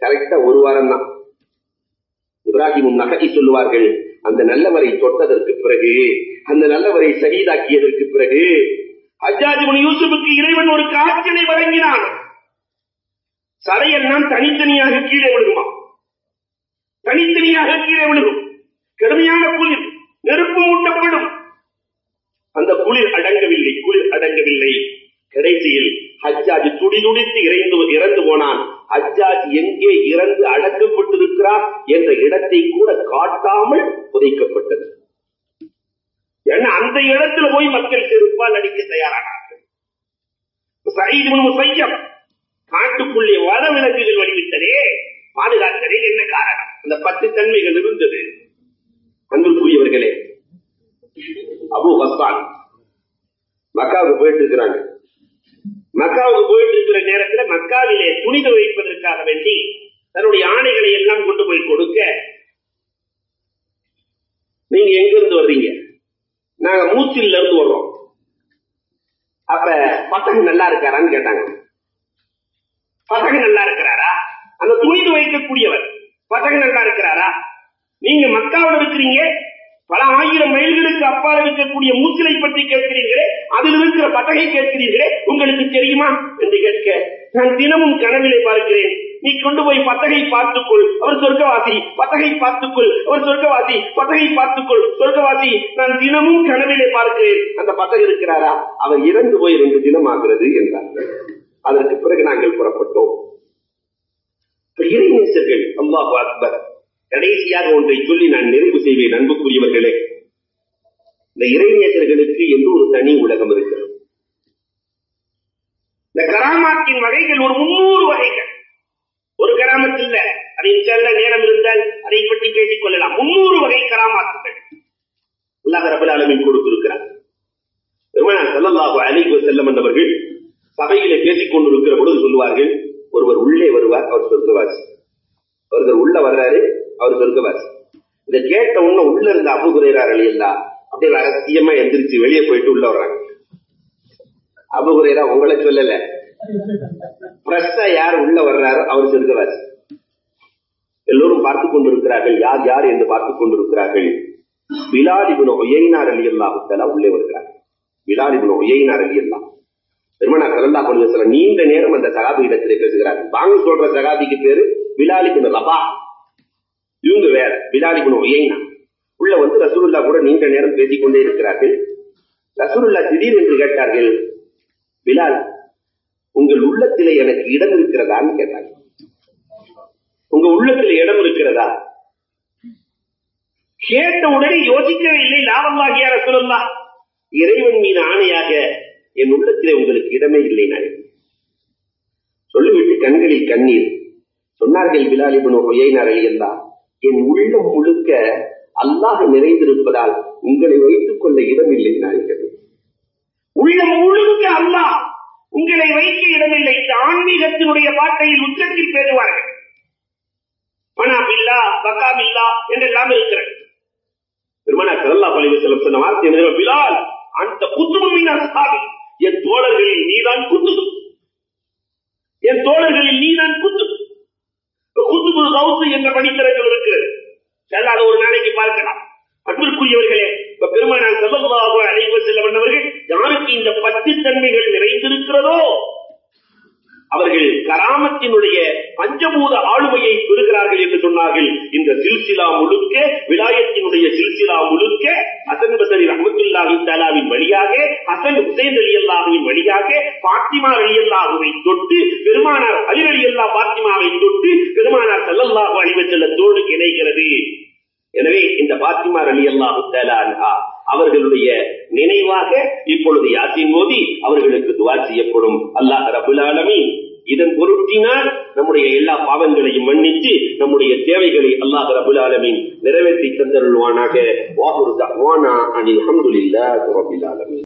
கரெக்டா ஒரு வாரம் தான் இப்ராஹிமும் நகதி சொல்லுவார்கள். அந்த நல்லவரை தொட்டதற்கு பிறகு அந்த நல்லவரை சகிதாக்கியதற்கு பிறகு ஹஜ்ஜாஜ் இப்னு யூசுஃபுக்கு இறைவன் ஒரு காய்ச்சலை வழங்கினான். சதையெல்லாம் தனித்தனியாக கீழே விழுகுமா? தனித்தனியாக கீழே விழுகும். கடுமையான குளிர் நெருப்பு ஊட்டப்படும் அந்த குளிர் அடங்கவில்லை குளிர் அடங்கவில்லை. கடைசியில் ஹஜ்ஜாஜ் துடி துடித்து இறந்து போனான். அஜாஜ் எங்கே இறந்து அடக்கப்பட்டிருக்கிறார் என்ற இடத்தை கூட காட்டாமல் புதைக்கப்பட்டது. ஏன்னா அந்த இடத்துல போய் மக்கள் செருப்பால் அடிக்க தயாரானார்கள். காட்டுக்குள்ளே வர விலங்குகள் காட்டுக்குள்ளே வழிவிட்டதே பாதுகாத்ததே என்ன காரணம்? அந்த பத்து தன்மைகள் இருந்தது. அன்புக்குரியவர்களே அபு ஹஸ்தான் மக்காவுக்கு போயிட்டு இருக்கிறாங்க. மக்காவுக்கு போயிட்டு இருக்கிற நேரத்துல மக்காவிலே துணித வைப்பதற்காக வேண்டி தன்னுடைய ஆணைகளை எல்லாம் கொண்டு போய் கொடுக்க நீங்க எங்க இருந்து வர்றீங்க? நாங்க மூச்சில இருந்து வர்றோம். அப்ப பசங்க நல்லா இருக்காரான்னு கேட்டாங்க. பசங்க நல்லா இருக்கிறாரா? அந்த துணி வைக்கக்கூடியவர் பசங்க நல்லா இருக்கிறாரா? நீங்க மக்காவில் இருக்கிறீங்க பல ஆயிரம் மைல்களுக்கு அப்பால் இருக்கக்கூடிய மூச்சிலை பற்றி கேட்கிறீர்களே அதில் இருக்கிற பட்டகை கேட்கிறீர்களே உங்களுக்கு தெரியுமா என்று கேட்க நான் தினமும் கனவிலே பார்க்கிறேன். நீ கொண்டு போய் பத்தகை பார்த்துக்கொள். அவர் சொர்க்கவாசி பத்தகை பார்த்துக்கொள். அவர் சொர்க்கவாசி பத்தகை பார்த்துக்கொள். சொர்க்கவாசி நான் தினமும் கனவிலே பார்க்கிறேன். அந்த பத்தகை இருக்கிறாரா? அவர் இறந்து போய் ரெண்டு தினம் ஆகிறது என்றார்கள் அதற்கு பிறகு நாங்கள் புறப்பட்டோம். இறைநேசர்கள் அல்லாஹ் அக்பர் கடைசியாக ஒன்றை சொல்லி நான் நெருப்பு செய்வேன் அன்புக்குரியவர்களே. இந்த இறைநேசர்களுக்கு என்று ஒரு தனி உலகம் இருக்கிறது. இந்த கராமாத்தின் வகைகள் ஒரு முன்னூறு வகைகள். ஒரு கராமத்து இல்ல. அதை செல்ல நேரம் இருந்தால் அதை பற்றி பேசிக் கொள்ளலாம். முன்னூறு வகை கராமாத்துகள். அல்லாஹ் ரபுல் ஆலமின் கொடுத்திருக்கிறார். பெருமானார் ஸல்லல்லாஹு அலைஹி வஸல்லம் என்பவர்கள் சபையிலே பேசிக் கொண்டிருக்கிற பொழுது சொல்லுவார்கள் ஒருவர் உள்ளே வருவார் அவர் சொர்க்கவாசி. ஒருவர் உள்ள வர்றாரு அவர் சொர்க்கவாசி இதை கேட்ட உடனே உள்ள இருந்த அபு குரேரார்கள் எல்லாம் ரகசியமா எந்திரிச்சு வெளியே போயிட்டு உள்ள வர்றாங்க. அபு குரேரா உங்களை சொல்லல. பிரஸ்டா யார் உள்ள வர்றாரோ அவர் சொர்க்கவாசி எல்லோரும் பார்த்துக் கொண்டிருக்கிறார்கள். யார் யார் என்று பார்த்துக் கொண்டிருக்கிறார்கள். பிலாலிபுன ஒய்யினார் அலி அல்லாஹுத்தலா உள்ளே வருகிறார்கள் பிலாலிபுன ஒய்யினார் அலி அல்லா பெருமனா கலந்தா கொண்டு நீண்ட நேரம் அந்த சகாபி இடத்திலே பேசுகிறார். வாங்க சொல்ற சகாபிக்கு பேரு பிலாலிபுன ரபா. இவங்க வேற பிலாலிபுன ஒய்யினா உள்ள வந்து ரசூலுல்லா கூட நீண்ட நேரம் பேசிக் கொண்டே இருக்கிறார்கள். ரசூலுல்லா திடீர் என்று கேட்டார்கள் பிலால் உங்கள் உள்ளத்திலே எனக்கு இடம் இருக்கிறதான்னு கேட்டாங்க. உங்க உள்ளத்தில் இடம் இருக்கிறதா? கேட்ட உடனே யோசிக்கவே இல்லை லாபமாகிய ரசூலுல்லா இறைவன் மீது ஆணையாக என் உள்ளத்திலே உங்களுக்கு இடமே இல்லை நான். சொல்லிவிட்டு கண்களில் கண்ணீர். சொன்னார்கள் பிலாலிபனோ ஒய்யினார் அழியல்லா என் உள்ளம் முழுக்க அல்லாஹ் நிறைந்திருப்பதால் உங்களை வைத்துக் கொள்ள இடமில்லை நாய்கள் உள்ளம் முழுக்க அல்லாஹ் உங்களை வைக்க இடமில்லை. ஆன்மீகத்தினுடைய வார்த்தையில் உச்சத்தில் பேசுவார்கள். பனா பக்காபில்லா பில்லா என்றெல்லாம் இருக்கிறது. பெருமனா கல்லா பலிவு செல்லம் சொன்ன வார்த்தை என்ன பிலால் அந்த குத்துமின் என் தோழர்களில் நீதான் குத்து என் தோழர்களில் நீதான் குத்து என்ற படித்தரங்கள் இருக்கிறது. செல்லாத ஒரு நாளைக்கு பார்க்கலாம். அன்பிற்குரியவர்களே இப்ப பெருமானார் செல்லவாக அலைஹி செல்ல வந்தவர்கள் யாருக்கு இந்த பத்து தன்மைகள் நிறைந்திருக்கிறதோ அவர்கள் கராமத்தினுடைய பஞ்சபூத ஆளுமையை பெறுகிறார்கள் என்று சொன்னார்கள். இந்த சில்சிலா முழுக்க விலாயத்தினுடைய சில்சிலா முழுக்க ஹசன் பசரி ரஹமத்துல்லாஹி தாலாவின் வழியாக ஹசன் ஹுசைன் அலி அல்லாஹுவின் வழியாக பாத்திமா அலி அல்லாஹுவை தொட்டு பெருமானார் அலி அலி அல்லா பாத்திமாவை தொட்டு பெருமானார் சல்லல்லாஹு அலிவச்சல்லத்தோடு இணைகிறது. எனவே இந்த பாத்திமா அலி அல்லாஹு தாலா அவர்களுடைய நினைவாக இப்பொழுது யாசின் மோதி அவர்களுக்கு துவா செய்யப்படும். அல்லாஹ் ரபுல் ஆலமி இதன் பொருட்டினால் நம்முடைய எல்லா பாவங்களையும் மன்னித்து நம்முடைய தேவைகளை அல்லாஹ் ரபுல் ஆலமின் நிறைவேற்றி தந்தருள்வானாக. வாகுரு தஹ்வானா அனில் அஹமதுல்லா ரபுல் ஆலமின்.